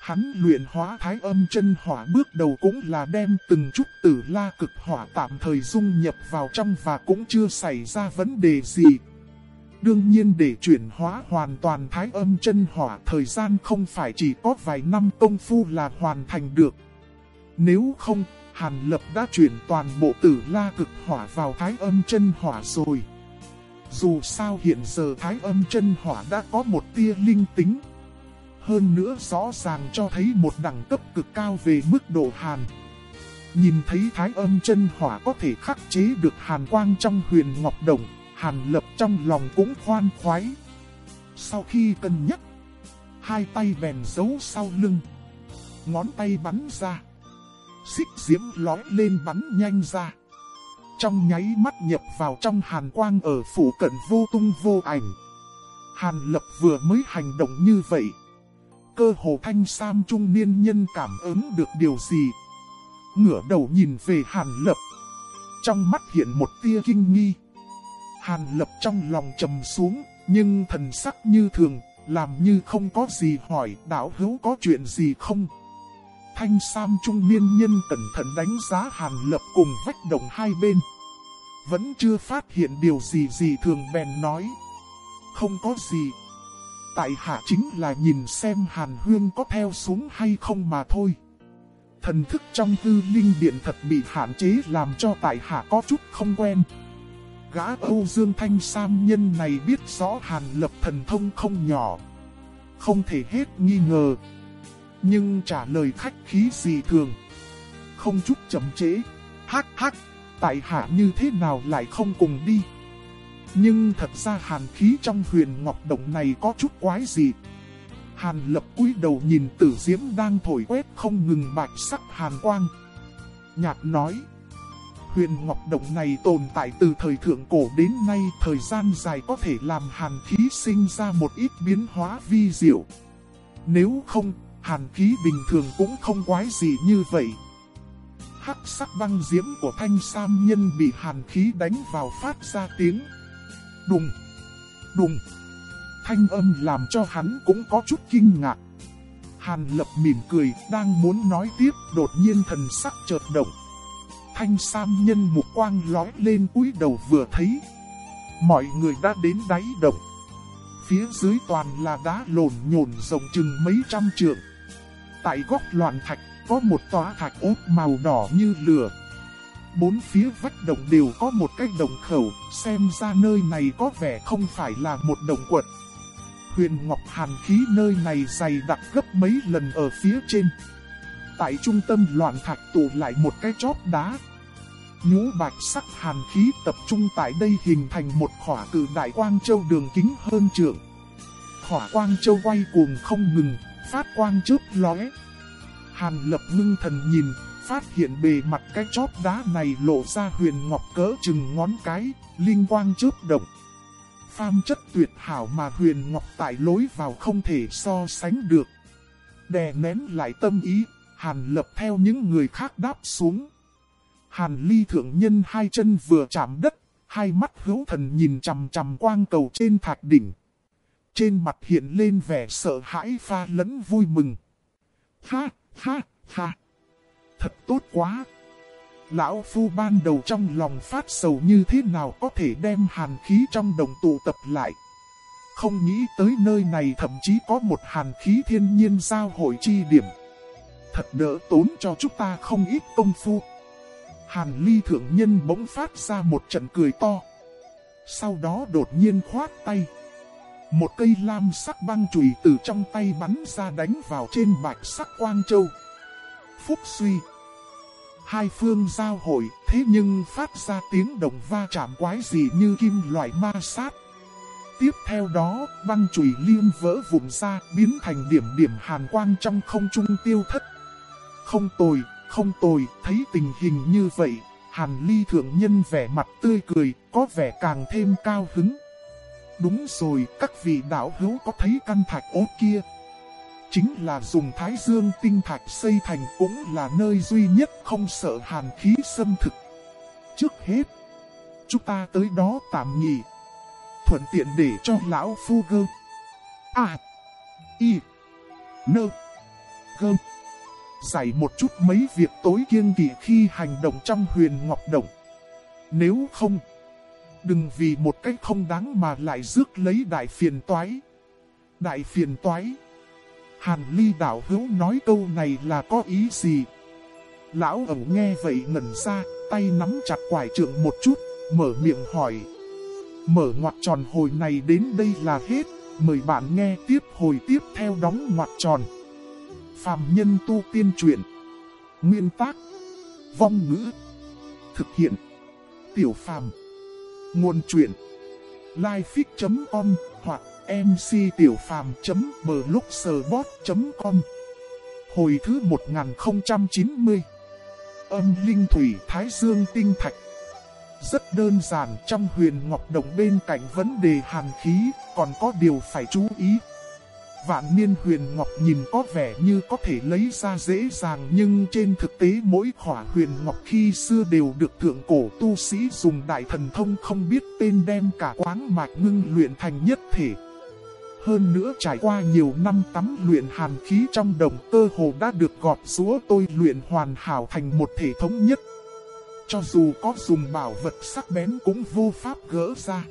hắn luyện hóa thái âm chân hỏa bước đầu cũng là đem từng chút tử la cực hỏa tạm thời dung nhập vào trong và cũng chưa xảy ra vấn đề gì. Đương nhiên để chuyển hóa hoàn toàn thái âm chân hỏa thời gian không phải chỉ có vài năm công phu là hoàn thành được. Nếu không, Hàn Lập đã chuyển toàn bộ tử la cực hỏa vào thái âm chân hỏa rồi. Dù sao hiện giờ thái âm chân hỏa đã có một tia linh tính. Hơn nữa rõ ràng cho thấy một đẳng cấp cực cao về mức độ hàn. Nhìn thấy thái âm chân hỏa có thể khắc chế được hàn quang trong huyền ngọc đồng, hàn lập trong lòng cũng khoan khoái. Sau khi cân nhắc, hai tay bèn giấu sau lưng, ngón tay bắn ra xích diễm lói lên bắn nhanh ra. Trong nháy mắt nhập vào trong hàn quang ở phủ cận vô tung vô ảnh. Hàn lập vừa mới hành động như vậy. Cơ hồ thanh sam trung niên nhân cảm ứng được điều gì. Ngửa đầu nhìn về hàn lập. Trong mắt hiện một tia kinh nghi. Hàn lập trong lòng trầm xuống, nhưng thần sắc như thường, làm như không có gì hỏi đạo hữu có chuyện gì không. Thanh Sam trung niên nhân cẩn thận đánh giá Hàn Lập cùng vách đồng hai bên. Vẫn chưa phát hiện điều gì gì thường bèn nói. Không có gì. Tại hạ chính là nhìn xem Hàn Huyên có theo xuống hay không mà thôi. Thần thức trong tư linh điện thật bị hạn chế làm cho tại hạ có chút không quen. Gã Âu Dương Thanh Sam nhân này biết rõ Hàn Lập thần thông không nhỏ. Không thể hết nghi ngờ. Nhưng trả lời khách khí gì thường. Không chút chậm chế. Hắc hắc, tại hạ như thế nào lại không cùng đi. Nhưng thật ra hàn khí trong huyền ngọc động này có chút quái gì. Hàn lập cúi đầu nhìn tử diễm đang thổi quét không ngừng bạch sắc hàn quang. Nhạt nói. Huyền ngọc động này tồn tại từ thời thượng cổ đến nay thời gian dài có thể làm hàn khí sinh ra một ít biến hóa vi diệu. Nếu không, hàn khí bình thường cũng không quái gì như vậy. Hắc sắc băng diễm của thanh sam nhân bị hàn khí đánh vào phát ra tiếng. Đùng, đùng. Thanh âm làm cho hắn cũng có chút kinh ngạc. Hàn lập mỉm cười, đang muốn nói tiếp, đột nhiên thần sắc chợt động. Thanh sam nhân mục quang lói lên cúi đầu vừa thấy. Mọi người đã đến đáy động. Phía dưới toàn là đá lồn nhồn rộng chừng mấy trăm trượng. Tại góc loạn thạch có một tòa thạch ốp màu đỏ như lửa. Bốn phía vách động đều có một cái đồng khẩu, xem ra nơi này có vẻ không phải là một đồng quật. Huyền Ngọc Hàn khí nơi này dày đặc gấp mấy lần ở phía trên. Tại trung tâm loạn thạch tụ lại một cái chóp đá. Nhũ bạch sắc hàn khí tập trung tại đây hình thành một khỏa cử đại quang châu đường kính hơn trượng. Khỏa quang châu quay cuồng không ngừng, phát quang chớp lóe. Hàn lập ngưng thần nhìn, phát hiện bề mặt cái chóp đá này lộ ra huyền ngọc cỡ chừng ngón cái, linh quang chớp động. Pham chất tuyệt hảo mà huyền ngọc tại lối vào không thể so sánh được. Đè nén lại tâm ý, hàn lập theo những người khác đáp xuống. Hàn ly thượng nhân hai chân vừa chạm đất, hai mắt hữu thần nhìn chằm chằm quang cầu trên thạch đỉnh. Trên mặt hiện lên vẻ sợ hãi pha lẫn vui mừng. Ha, ha, ha. Thật tốt quá. Lão Phu ban đầu trong lòng phát sầu như thế nào có thể đem hàn khí trong đồng tụ tập lại. Không nghĩ tới nơi này thậm chí có một hàn khí thiên nhiên giao hội chi điểm. thật đỡ tốn cho chúng ta không ít công phu. Hàn ly thượng nhân bỗng phát ra một trận cười to. Sau đó đột nhiên khoát tay. Một cây lam sắc băng chùy từ trong tay bắn ra đánh vào trên bạch sắc quang châu. Phúc suy. Hai phương giao hội thế nhưng phát ra tiếng động va chạm quái gì như kim loại ma sát. Tiếp theo đó, băng chùy liêm vỡ vụn ra, biến thành điểm điểm hàn quang trong không trung tiêu thất. Không tồi, không tồi, thấy tình hình như vậy, hàn ly thượng nhân vẻ mặt tươi cười, có vẻ càng thêm cao hứng. Đúng rồi, các vị đạo hữu có thấy căn thạch ốt kia. Chính là dùng thái dương tinh thạch xây thành cũng là nơi duy nhất không sợ hàn khí xâm thực. Trước hết, chúng ta tới đó tạm nghỉ thuận tiện để cho lão phu gơ. À, y, nơ, gơ. Giải một chút mấy việc tối kiên kỵ khi hành động trong huyền ngọc động. Nếu không, đừng vì một cách không đáng mà lại rước lấy đại phiền toái. Đại phiền toái. Hàn ly đạo hữu nói câu này là có ý gì? Lão ẩu nghe vậy ngẩn ra, tay nắm chặt quải trượng một chút, mở miệng hỏi. Mở ngoặt tròn hồi này đến đây là hết, mời bạn nghe tiếp hồi tiếp theo đóng ngoặt tròn. Phạm nhân tu tiên truyện. Nguyên tác. Vong ngữ. Thực hiện. Tiểu phàm. Nguồn truyện. Lifefix.com hoặc mctiểupham.blogspot.com Hồi thứ 1090 Âm Linh Thủy Thái Dương Tinh Thạch rất đơn giản trong huyền ngọc đồng bên cạnh vấn đề hàn khí, còn có điều phải chú ý. Vạn niên huyền ngọc nhìn có vẻ như có thể lấy ra dễ dàng nhưng trên thực tế mỗi khỏa huyền ngọc khi xưa đều được thượng cổ tu sĩ dùng đại thần thông không biết tên đem cả quáng mạch ngưng luyện thành nhất thể. Hơn nữa trải qua nhiều năm tắm luyện hàn khí trong đồng cơ hồ đã được gọt rúa tôi luyện hoàn hảo thành một thể thống nhất. Cho dù có dùng bảo vật sắc bén cũng vô pháp gỡ ra.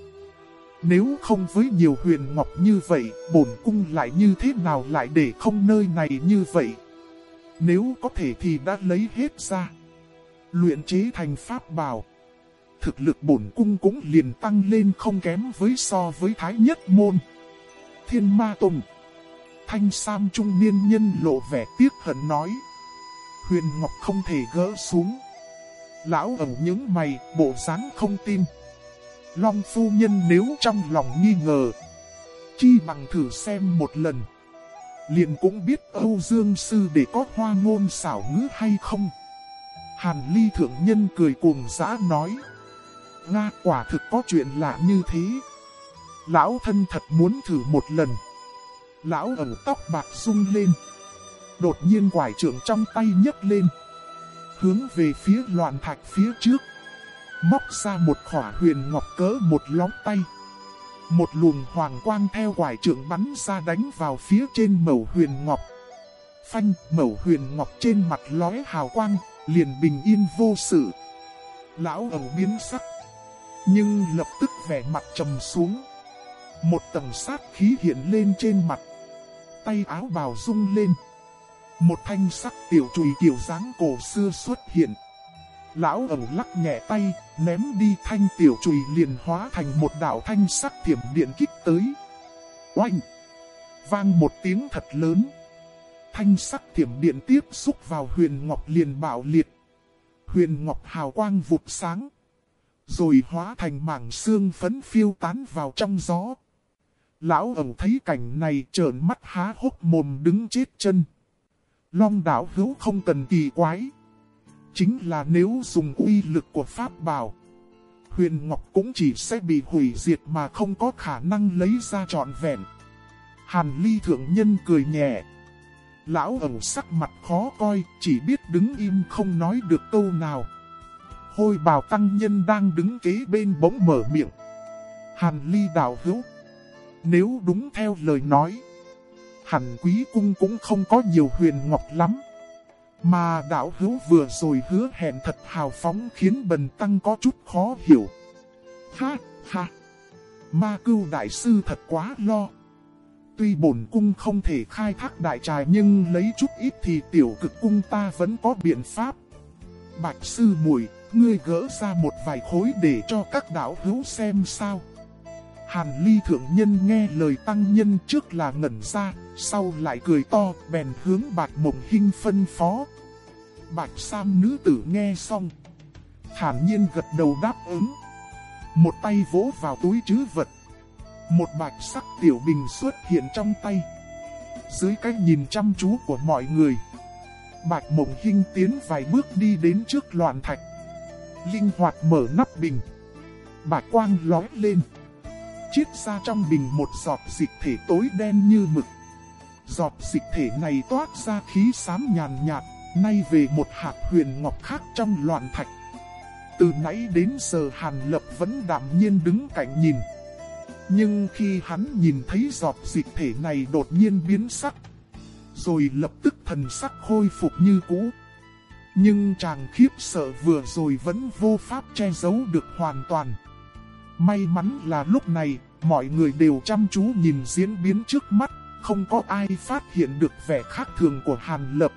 Nếu không với nhiều huyền ngọc như vậy, bổn cung lại như thế nào lại để không nơi này như vậy? Nếu có thể thì đã lấy hết ra. Luyện chế thành pháp bảo. Thực lực bổn cung cũng liền tăng lên không kém với so với thái nhất môn. Thiên ma tùng. Thanh Sam trung niên nhân lộ vẻ tiếc hận nói. Huyền Ngọc không thể gỡ xuống. Lão ẩn những mày, bộ dáng không tin. Long phu nhân nếu trong lòng nghi ngờ, chi bằng thử xem một lần. Liền cũng biết Âu Dương Sư để có hoa ngôn xảo ngữ hay không. Hàn Ly Thượng Nhân cười cuồng giã nói. Nga quả thực có chuyện lạ như thế. Lão thân thật muốn thử một lần. Lão ẩn tóc bạc rung lên. Đột nhiên quải trưởng trong tay nhấc lên hướng về phía loạn thạch phía trước. Móc ra một khỏa huyền ngọc cỡ một lóng tay. Một luồng hoàng quang theo quải trưởng bắn ra đánh vào phía trên mẩu huyền ngọc. Phanh mẩu huyền ngọc trên mặt lóe hào quang, liền bình yên vô sự. Lão ẩu biến sắc, nhưng lập tức vẻ mặt trầm xuống. Một tầng sát khí hiện lên trên mặt, tay áo bào rung lên. Một thanh sắc tiểu chùy kiểu dáng cổ xưa xuất hiện. Lão ẩu lắc nhẹ tay, ném đi thanh tiểu chùy liền hóa thành một đạo thanh sắc thiểm điện kích tới. Oanh! Vang một tiếng thật lớn. Thanh sắc thiểm điện tiếp xúc vào huyền ngọc liền bạo liệt. Huyền ngọc hào quang vụt sáng. Rồi hóa thành mảng xương phấn phiêu tán vào trong gió. Lão ẩu thấy cảnh này trợn mắt há hốc mồm đứng chết chân. Long đảo hữu không cần kỳ quái. Chính là nếu dùng uy lực của Pháp bảo, huyền ngọc cũng chỉ sẽ bị hủy diệt mà không có khả năng lấy ra trọn vẹn. Hàn ly thượng nhân cười nhẹ. Lão ẩu sắc mặt khó coi, chỉ biết đứng im không nói được câu nào. Hôi bào tăng nhân đang đứng kế bên bỗng mở miệng. Hàn ly đảo hữu. Nếu đúng theo lời nói, hẳn quý cung cũng không có nhiều huyền ngọc lắm. Mà đạo hữu vừa rồi hứa hẹn thật hào phóng khiến bần tăng có chút khó hiểu. Ha, ha, ma cưu đại sư thật quá lo. tuy bổn cung không thể khai thác đại trài nhưng lấy chút ít thì tiểu cực cung ta vẫn có biện pháp. Bạch sư mùi, ngươi gỡ ra một vài khối để cho các đạo hữu xem sao. Hàn ly thượng nhân nghe lời tăng nhân trước là ngẩn ra, sau lại cười to, bèn hướng bạch mộng hinh phân phó. Bạch Sam nữ tử nghe xong. Thản nhiên gật đầu đáp ứng. Một tay vỗ vào túi chứ vật. Một bạch sắc tiểu bình xuất hiện trong tay. Dưới cái nhìn chăm chú của mọi người. Bạch mộng hinh tiến vài bước đi đến trước loạn thạch. Linh hoạt mở nắp bình. Bạch quang lói lên. Chiết ra trong bình một giọt dịch thể tối đen như mực. Giọt dịch thể này toát ra khí xám nhàn nhạt, nay về một hạt huyền ngọc khác trong loạn thạch. Từ nãy đến giờ Hàn Lập vẫn đạm nhiên đứng cạnh nhìn. Nhưng khi hắn nhìn thấy giọt dịch thể này đột nhiên biến sắc, rồi lập tức thần sắc khôi phục như cũ. Nhưng chàng khiếp sợ vừa rồi vẫn vô pháp che giấu được hoàn toàn. May mắn là lúc này, mọi người đều chăm chú nhìn diễn biến trước mắt, không có ai phát hiện được vẻ khác thường của Hàn Lập.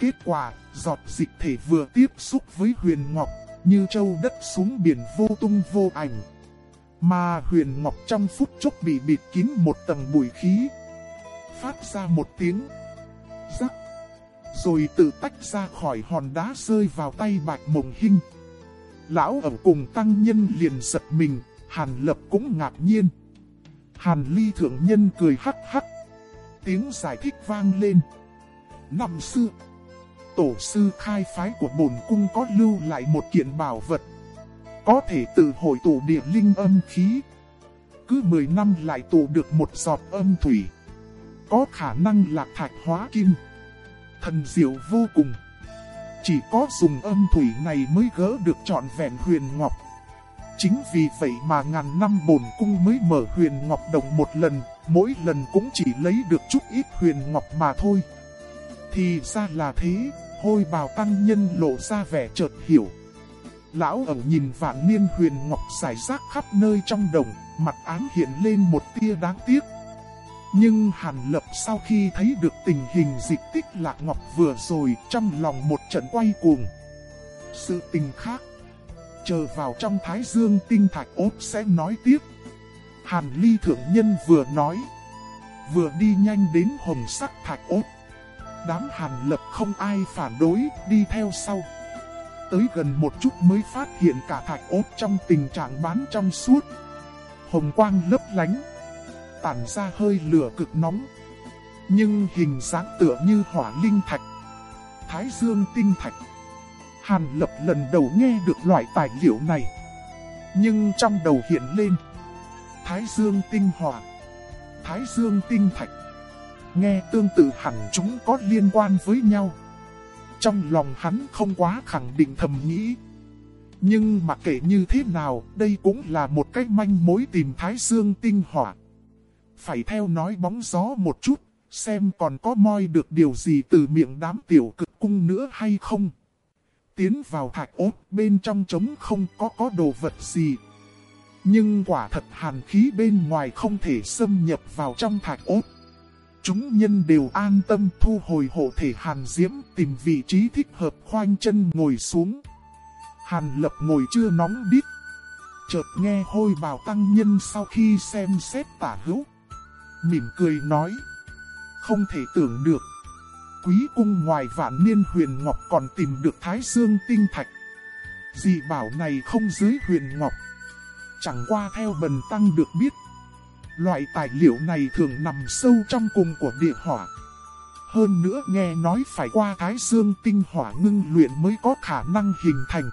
Kết quả, giọt dịch thể vừa tiếp xúc với huyền ngọc, như châu đất xuống biển vô tung vô ảnh. Mà huyền ngọc trong phút chốc bị bịt kín một tầng bụi khí. Phát ra một tiếng rắc, rồi tự tách ra khỏi hòn đá rơi vào tay bạch mộng Hinh. Lão ở cùng tăng nhân liền giật mình, Hàn Lập cũng ngạc nhiên. Hàn Ly thượng nhân cười hắc hắc. Tiếng giải thích vang lên. Năm xưa, tổ sư khai phái của bổn cung có lưu lại một kiện bảo vật. Có thể tự hội tụ địa linh âm khí. Cứ 10 năm lại tụ được một giọt âm thủy. Có khả năng là thạch hóa kim. Thần diệu vô cùng. Chỉ có dùng âm thủy này mới gỡ được trọn vẹn huyền ngọc. Chính vì vậy mà ngàn năm bổn cung mới mở huyền ngọc đồng một lần, mỗi lần cũng chỉ lấy được chút ít huyền ngọc mà thôi. Thì ra là thế, hôi bào tăng nhân lộ ra vẻ chợt hiểu. Lão ẩu nhìn vạn niên huyền ngọc giải rác khắp nơi trong đồng, mặt ám hiện lên một tia đáng tiếc. Nhưng Hàn Lập sau khi thấy được tình hình dịch tích lạc ngọc vừa rồi trong lòng một trận quay cuồng. Sự tình khác, chờ vào trong Thái Dương tinh thạch ốt sẽ nói tiếp. Hàn Ly Thượng Nhân vừa nói, vừa đi nhanh đến hồng sắc thạch ốt. Đám Hàn Lập không ai phản đối, đi theo sau. Tới gần một chút mới phát hiện cả thạch ốt trong tình trạng bán trong suốt. Hồng quang lấp lánh tản ra hơi lửa cực nóng. Nhưng hình dáng tựa như hỏa linh thạch, thái dương tinh thạch. Hàn lập lần đầu nghe được loại tài liệu này. Nhưng trong đầu hiện lên, thái dương tinh hỏa, thái dương tinh thạch. Nghe tương tự hẳn chúng có liên quan với nhau. Trong lòng hắn không quá khẳng định thầm nghĩ. Nhưng mà kể như thế nào, đây cũng là một cách manh mối tìm Thái Dương tinh hỏa phải theo nói bóng gió một chút, xem còn có moi được điều gì từ miệng đám tiểu cực cung nữa hay không. Tiến vào thạch ốt bên trong trống không có có đồ vật gì. Nhưng quả thật hàn khí bên ngoài không thể xâm nhập vào trong thạch ốt. Chúng nhân đều an tâm thu hồi hộ thể hàn diễm tìm vị trí thích hợp khoanh chân ngồi xuống. Hàn lập ngồi chưa nóng đít. Chợt nghe hôi bào tăng nhân sau khi xem xét tả hữu mỉm cười nói. Không thể tưởng được. Quý cung ngoài vạn niên huyền ngọc còn tìm được thái dương tinh thạch. Dì bảo này không dưới huyền ngọc. Chẳng qua theo bần tăng được biết. Loại tài liệu này thường nằm sâu trong cùng của địa hỏa. Hơn nữa nghe nói phải qua thái dương tinh hỏa ngưng luyện mới có khả năng hình thành.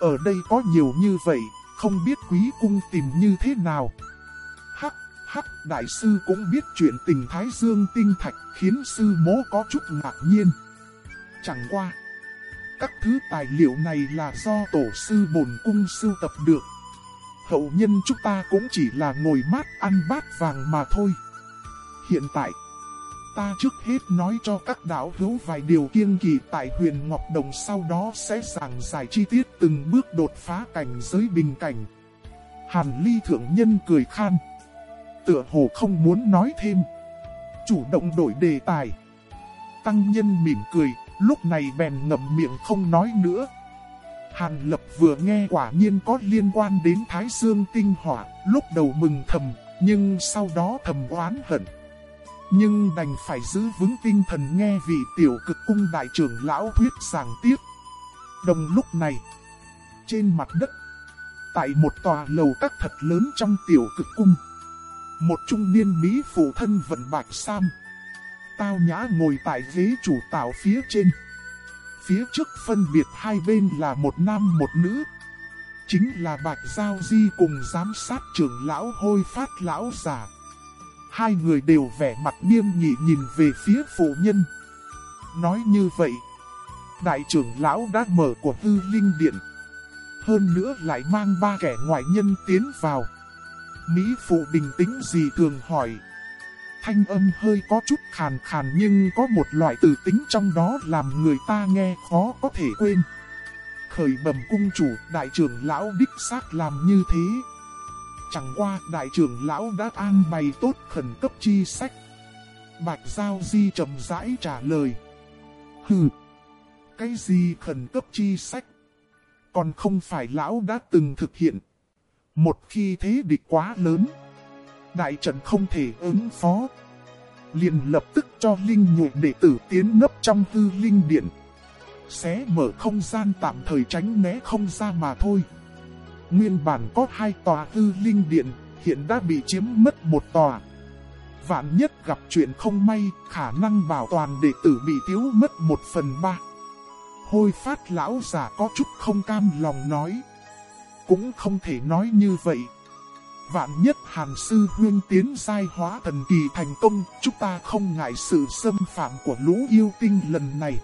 Ở đây có nhiều như vậy, không biết quý cung tìm như thế nào. Hắc đại sư cũng biết chuyện tình Thái Dương tinh thạch khiến sư mố có chút ngạc nhiên. Chẳng qua, các thứ tài liệu này là do tổ sư bổn cung sưu tập được. Hậu nhân chúng ta cũng chỉ là ngồi mát ăn bát vàng mà thôi. Hiện tại, ta trước hết nói cho các đạo hữu vài điều kiêng kỳ tại huyền Ngọc Đồng sau đó sẽ giảng giải chi tiết từng bước đột phá cảnh giới bình cảnh. Hàn ly thượng nhân cười khan tựa hồ không muốn nói thêm. Chủ động đổi đề tài. Tăng nhân mỉm cười, lúc này bèn ngậm miệng không nói nữa. Hàn Lập vừa nghe quả nhiên có liên quan đến Thái Dương tinh hỏa, lúc đầu mừng thầm, nhưng sau đó thầm oán hận. Nhưng đành phải giữ vững tinh thần nghe vị tiểu cực cung đại trưởng lão thuyết giảng tiếp. Đồng lúc này, trên mặt đất, tại một tòa lầu các thật lớn trong tiểu cực cung, một trung niên Mỹ phụ thân vận bạch sam, tao nhã ngồi tại ghế chủ tạo phía trên. Phía trước phân biệt hai bên là một nam một nữ. Chính là Bạch Giao Di cùng giám sát trưởng lão hôi phát lão giả. Hai người đều vẻ mặt nghiêm nghị nhìn về phía phụ nhân. Nói như vậy, đại trưởng lão đã mở của hư linh điện. Hơn nữa lại mang ba kẻ ngoại nhân tiến vào. Mỹ phụ bình tĩnh gì thường hỏi thanh âm hơi có chút khàn khàn nhưng có một loại tử tính trong đó làm người ta nghe khó có thể quên. Khởi bẩm cung chủ đại trưởng lão đích xác làm như thế. Chẳng qua đại trưởng lão đã an bày tốt khẩn cấp chi sách. Bạch Giao Di trầm rãi trả lời. Hừ, cái gì khẩn cấp chi sách? Còn không phải lão đã từng thực hiện. Một khi thế địch quá lớn đại trận không thể ứng phó. Liền lập tức cho linh nhụy đệ tử tiến nấp trong tư linh điện. Xé mở không gian tạm thời tránh né không ra mà thôi. Nguyên bản có hai tòa tư linh điện, hiện đã bị chiếm mất một tòa. Vạn nhất gặp chuyện không may, khả năng bảo toàn đệ tử bị thiếu mất một phần ba. Hôi phát lão già có chút không cam lòng nói. Cũng không thể nói như vậy, Vạn nhất hàn sư huyên tiến giai hóa thần kỳ thành công, chúng ta không ngại sự xâm phạm của lũ yêu tinh lần này.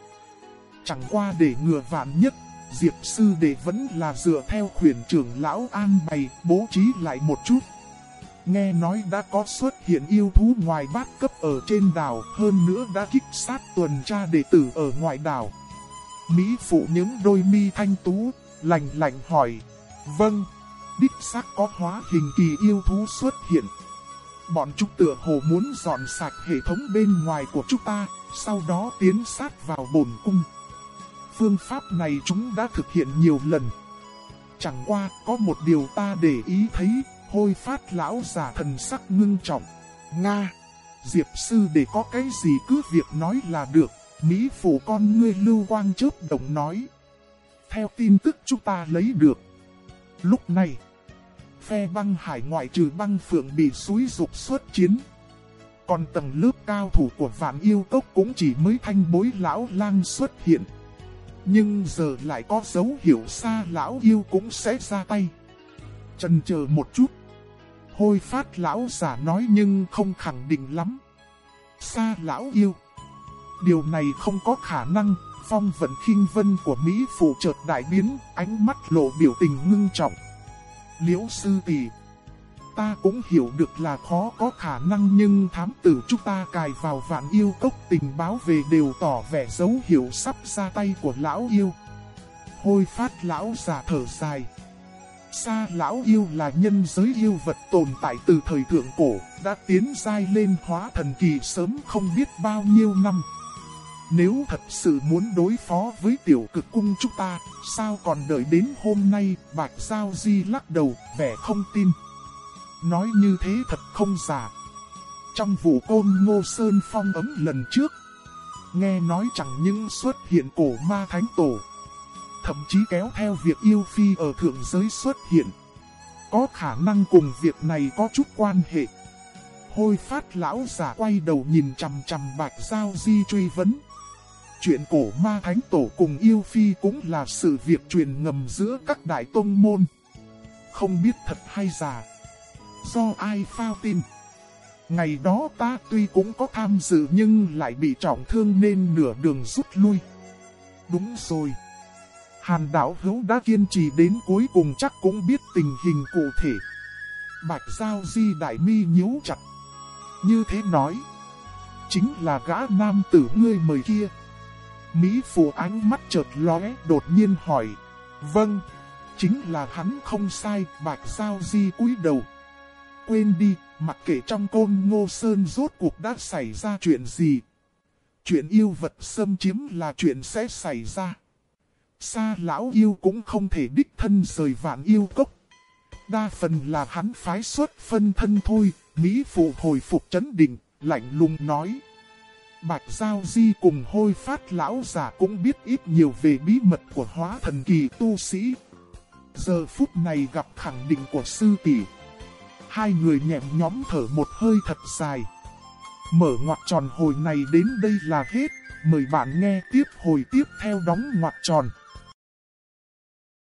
Chẳng qua để ngừa vạn nhất, Diệp sư đệ vẫn là dựa theo khuyển trưởng lão an bày, bố trí lại một chút. Nghe nói đã có xuất hiện yêu thú ngoài bát cấp ở trên đảo, hơn nữa đã kích sát tuần tra đệ tử ở ngoài đảo. Mỹ phụ những đôi mi thanh tú, lành lạnh hỏi, vâng, đích xác có hóa hình kỳ yêu thú xuất hiện. Bọn chúng tựa hồ muốn dọn sạch hệ thống bên ngoài của chúng ta, sau đó tiến sát vào bổn cung. Phương pháp này chúng đã thực hiện nhiều lần. Chẳng qua có một điều ta để ý thấy, hôi phát lão giả thần sắc ngưng trọng. Nga, Diệp sư để có cái gì cứ việc nói là được, Mỹ phủ con ngươi lưu quang chớp đồng nói. Theo tin tức chúng ta lấy được. Lúc này, phe băng hải ngoại trừ băng phượng bị suối dục xuất chiến. Còn tầng lớp cao thủ của vạn yêu tốc cũng chỉ mới thanh bối lão lang xuất hiện. Nhưng giờ lại có dấu hiệu xa lão yêu cũng sẽ ra tay. Trần chờ một chút. Hôi phát lão giả nói nhưng không khẳng định lắm. Xa lão yêu. Điều này không có khả năng, phong vận khinh vân của Mỹ phụ chợt đại biến, ánh mắt lộ biểu tình ngưng trọng. Liễu sư tỷ, ta cũng hiểu được là khó có khả năng nhưng thám tử chúng ta cài vào vạn yêu cốc tình báo về đều tỏ vẻ dấu hiệu sắp ra tay của lão yêu. Hôi phát lão già thở dài. Sa lão yêu là nhân giới yêu vật tồn tại từ thời thượng cổ, đã tiến giai lên hóa thần kỳ sớm không biết bao nhiêu năm. Nếu thật sự muốn đối phó với tiểu cực cung chúng ta, sao còn đợi đến hôm nay, Bạch Giao Di lắc đầu, vẻ không tin. Nói như thế thật không giả. Trong vụ côn Ngô Sơn phong ấm lần trước, nghe nói chẳng những xuất hiện cổ ma thánh tổ, thậm chí kéo theo việc yêu phi ở thượng giới xuất hiện. Có khả năng cùng việc này có chút quan hệ. Hôi phát lão giả quay đầu nhìn chằm chằm Bạch Giao Di truy vấn. Chuyện cổ ma thánh tổ cùng yêu phi cũng là sự việc truyền ngầm giữa các đại tông môn. Không biết thật hay giả. Do ai phao tin. Ngày đó ta tuy cũng có tham dự nhưng lại bị trọng thương nên nửa đường rút lui. Đúng rồi. Hàn đảo hữu đã kiên trì đến cuối cùng chắc cũng biết tình hình cụ thể. Bạch Giao Di đại mi nhíu chặt. Như thế nói. Chính là gã nam tử ngươi mời kia. Mỹ Phụ ánh mắt chợt lóe, đột nhiên hỏi. Vâng, chính là hắn không sai, Bạch Giao Di cúi đầu. Quên đi, Mặc kệ trong côn ngô sơn rốt cuộc đã xảy ra chuyện gì. Chuyện yêu vật xâm chiếm là chuyện sẽ xảy ra. Sa lão yêu cũng không thể đích thân rời vạn yêu cốc. Đa phần là hắn phái xuất phân thân thôi, Mỹ phụ hồi phục chấn định, lạnh lùng nói. Bạch Giao Di cùng hôi phát lão giả cũng biết ít nhiều về bí mật của hóa thần kỳ tu sĩ. Giờ phút này gặp khẳng định của sư tỷ. Hai người nhẹm nhóm thở một hơi thật dài. Mở ngoặt tròn hồi này đến đây là hết. Mời bạn nghe tiếp hồi tiếp theo đóng ngoặt tròn.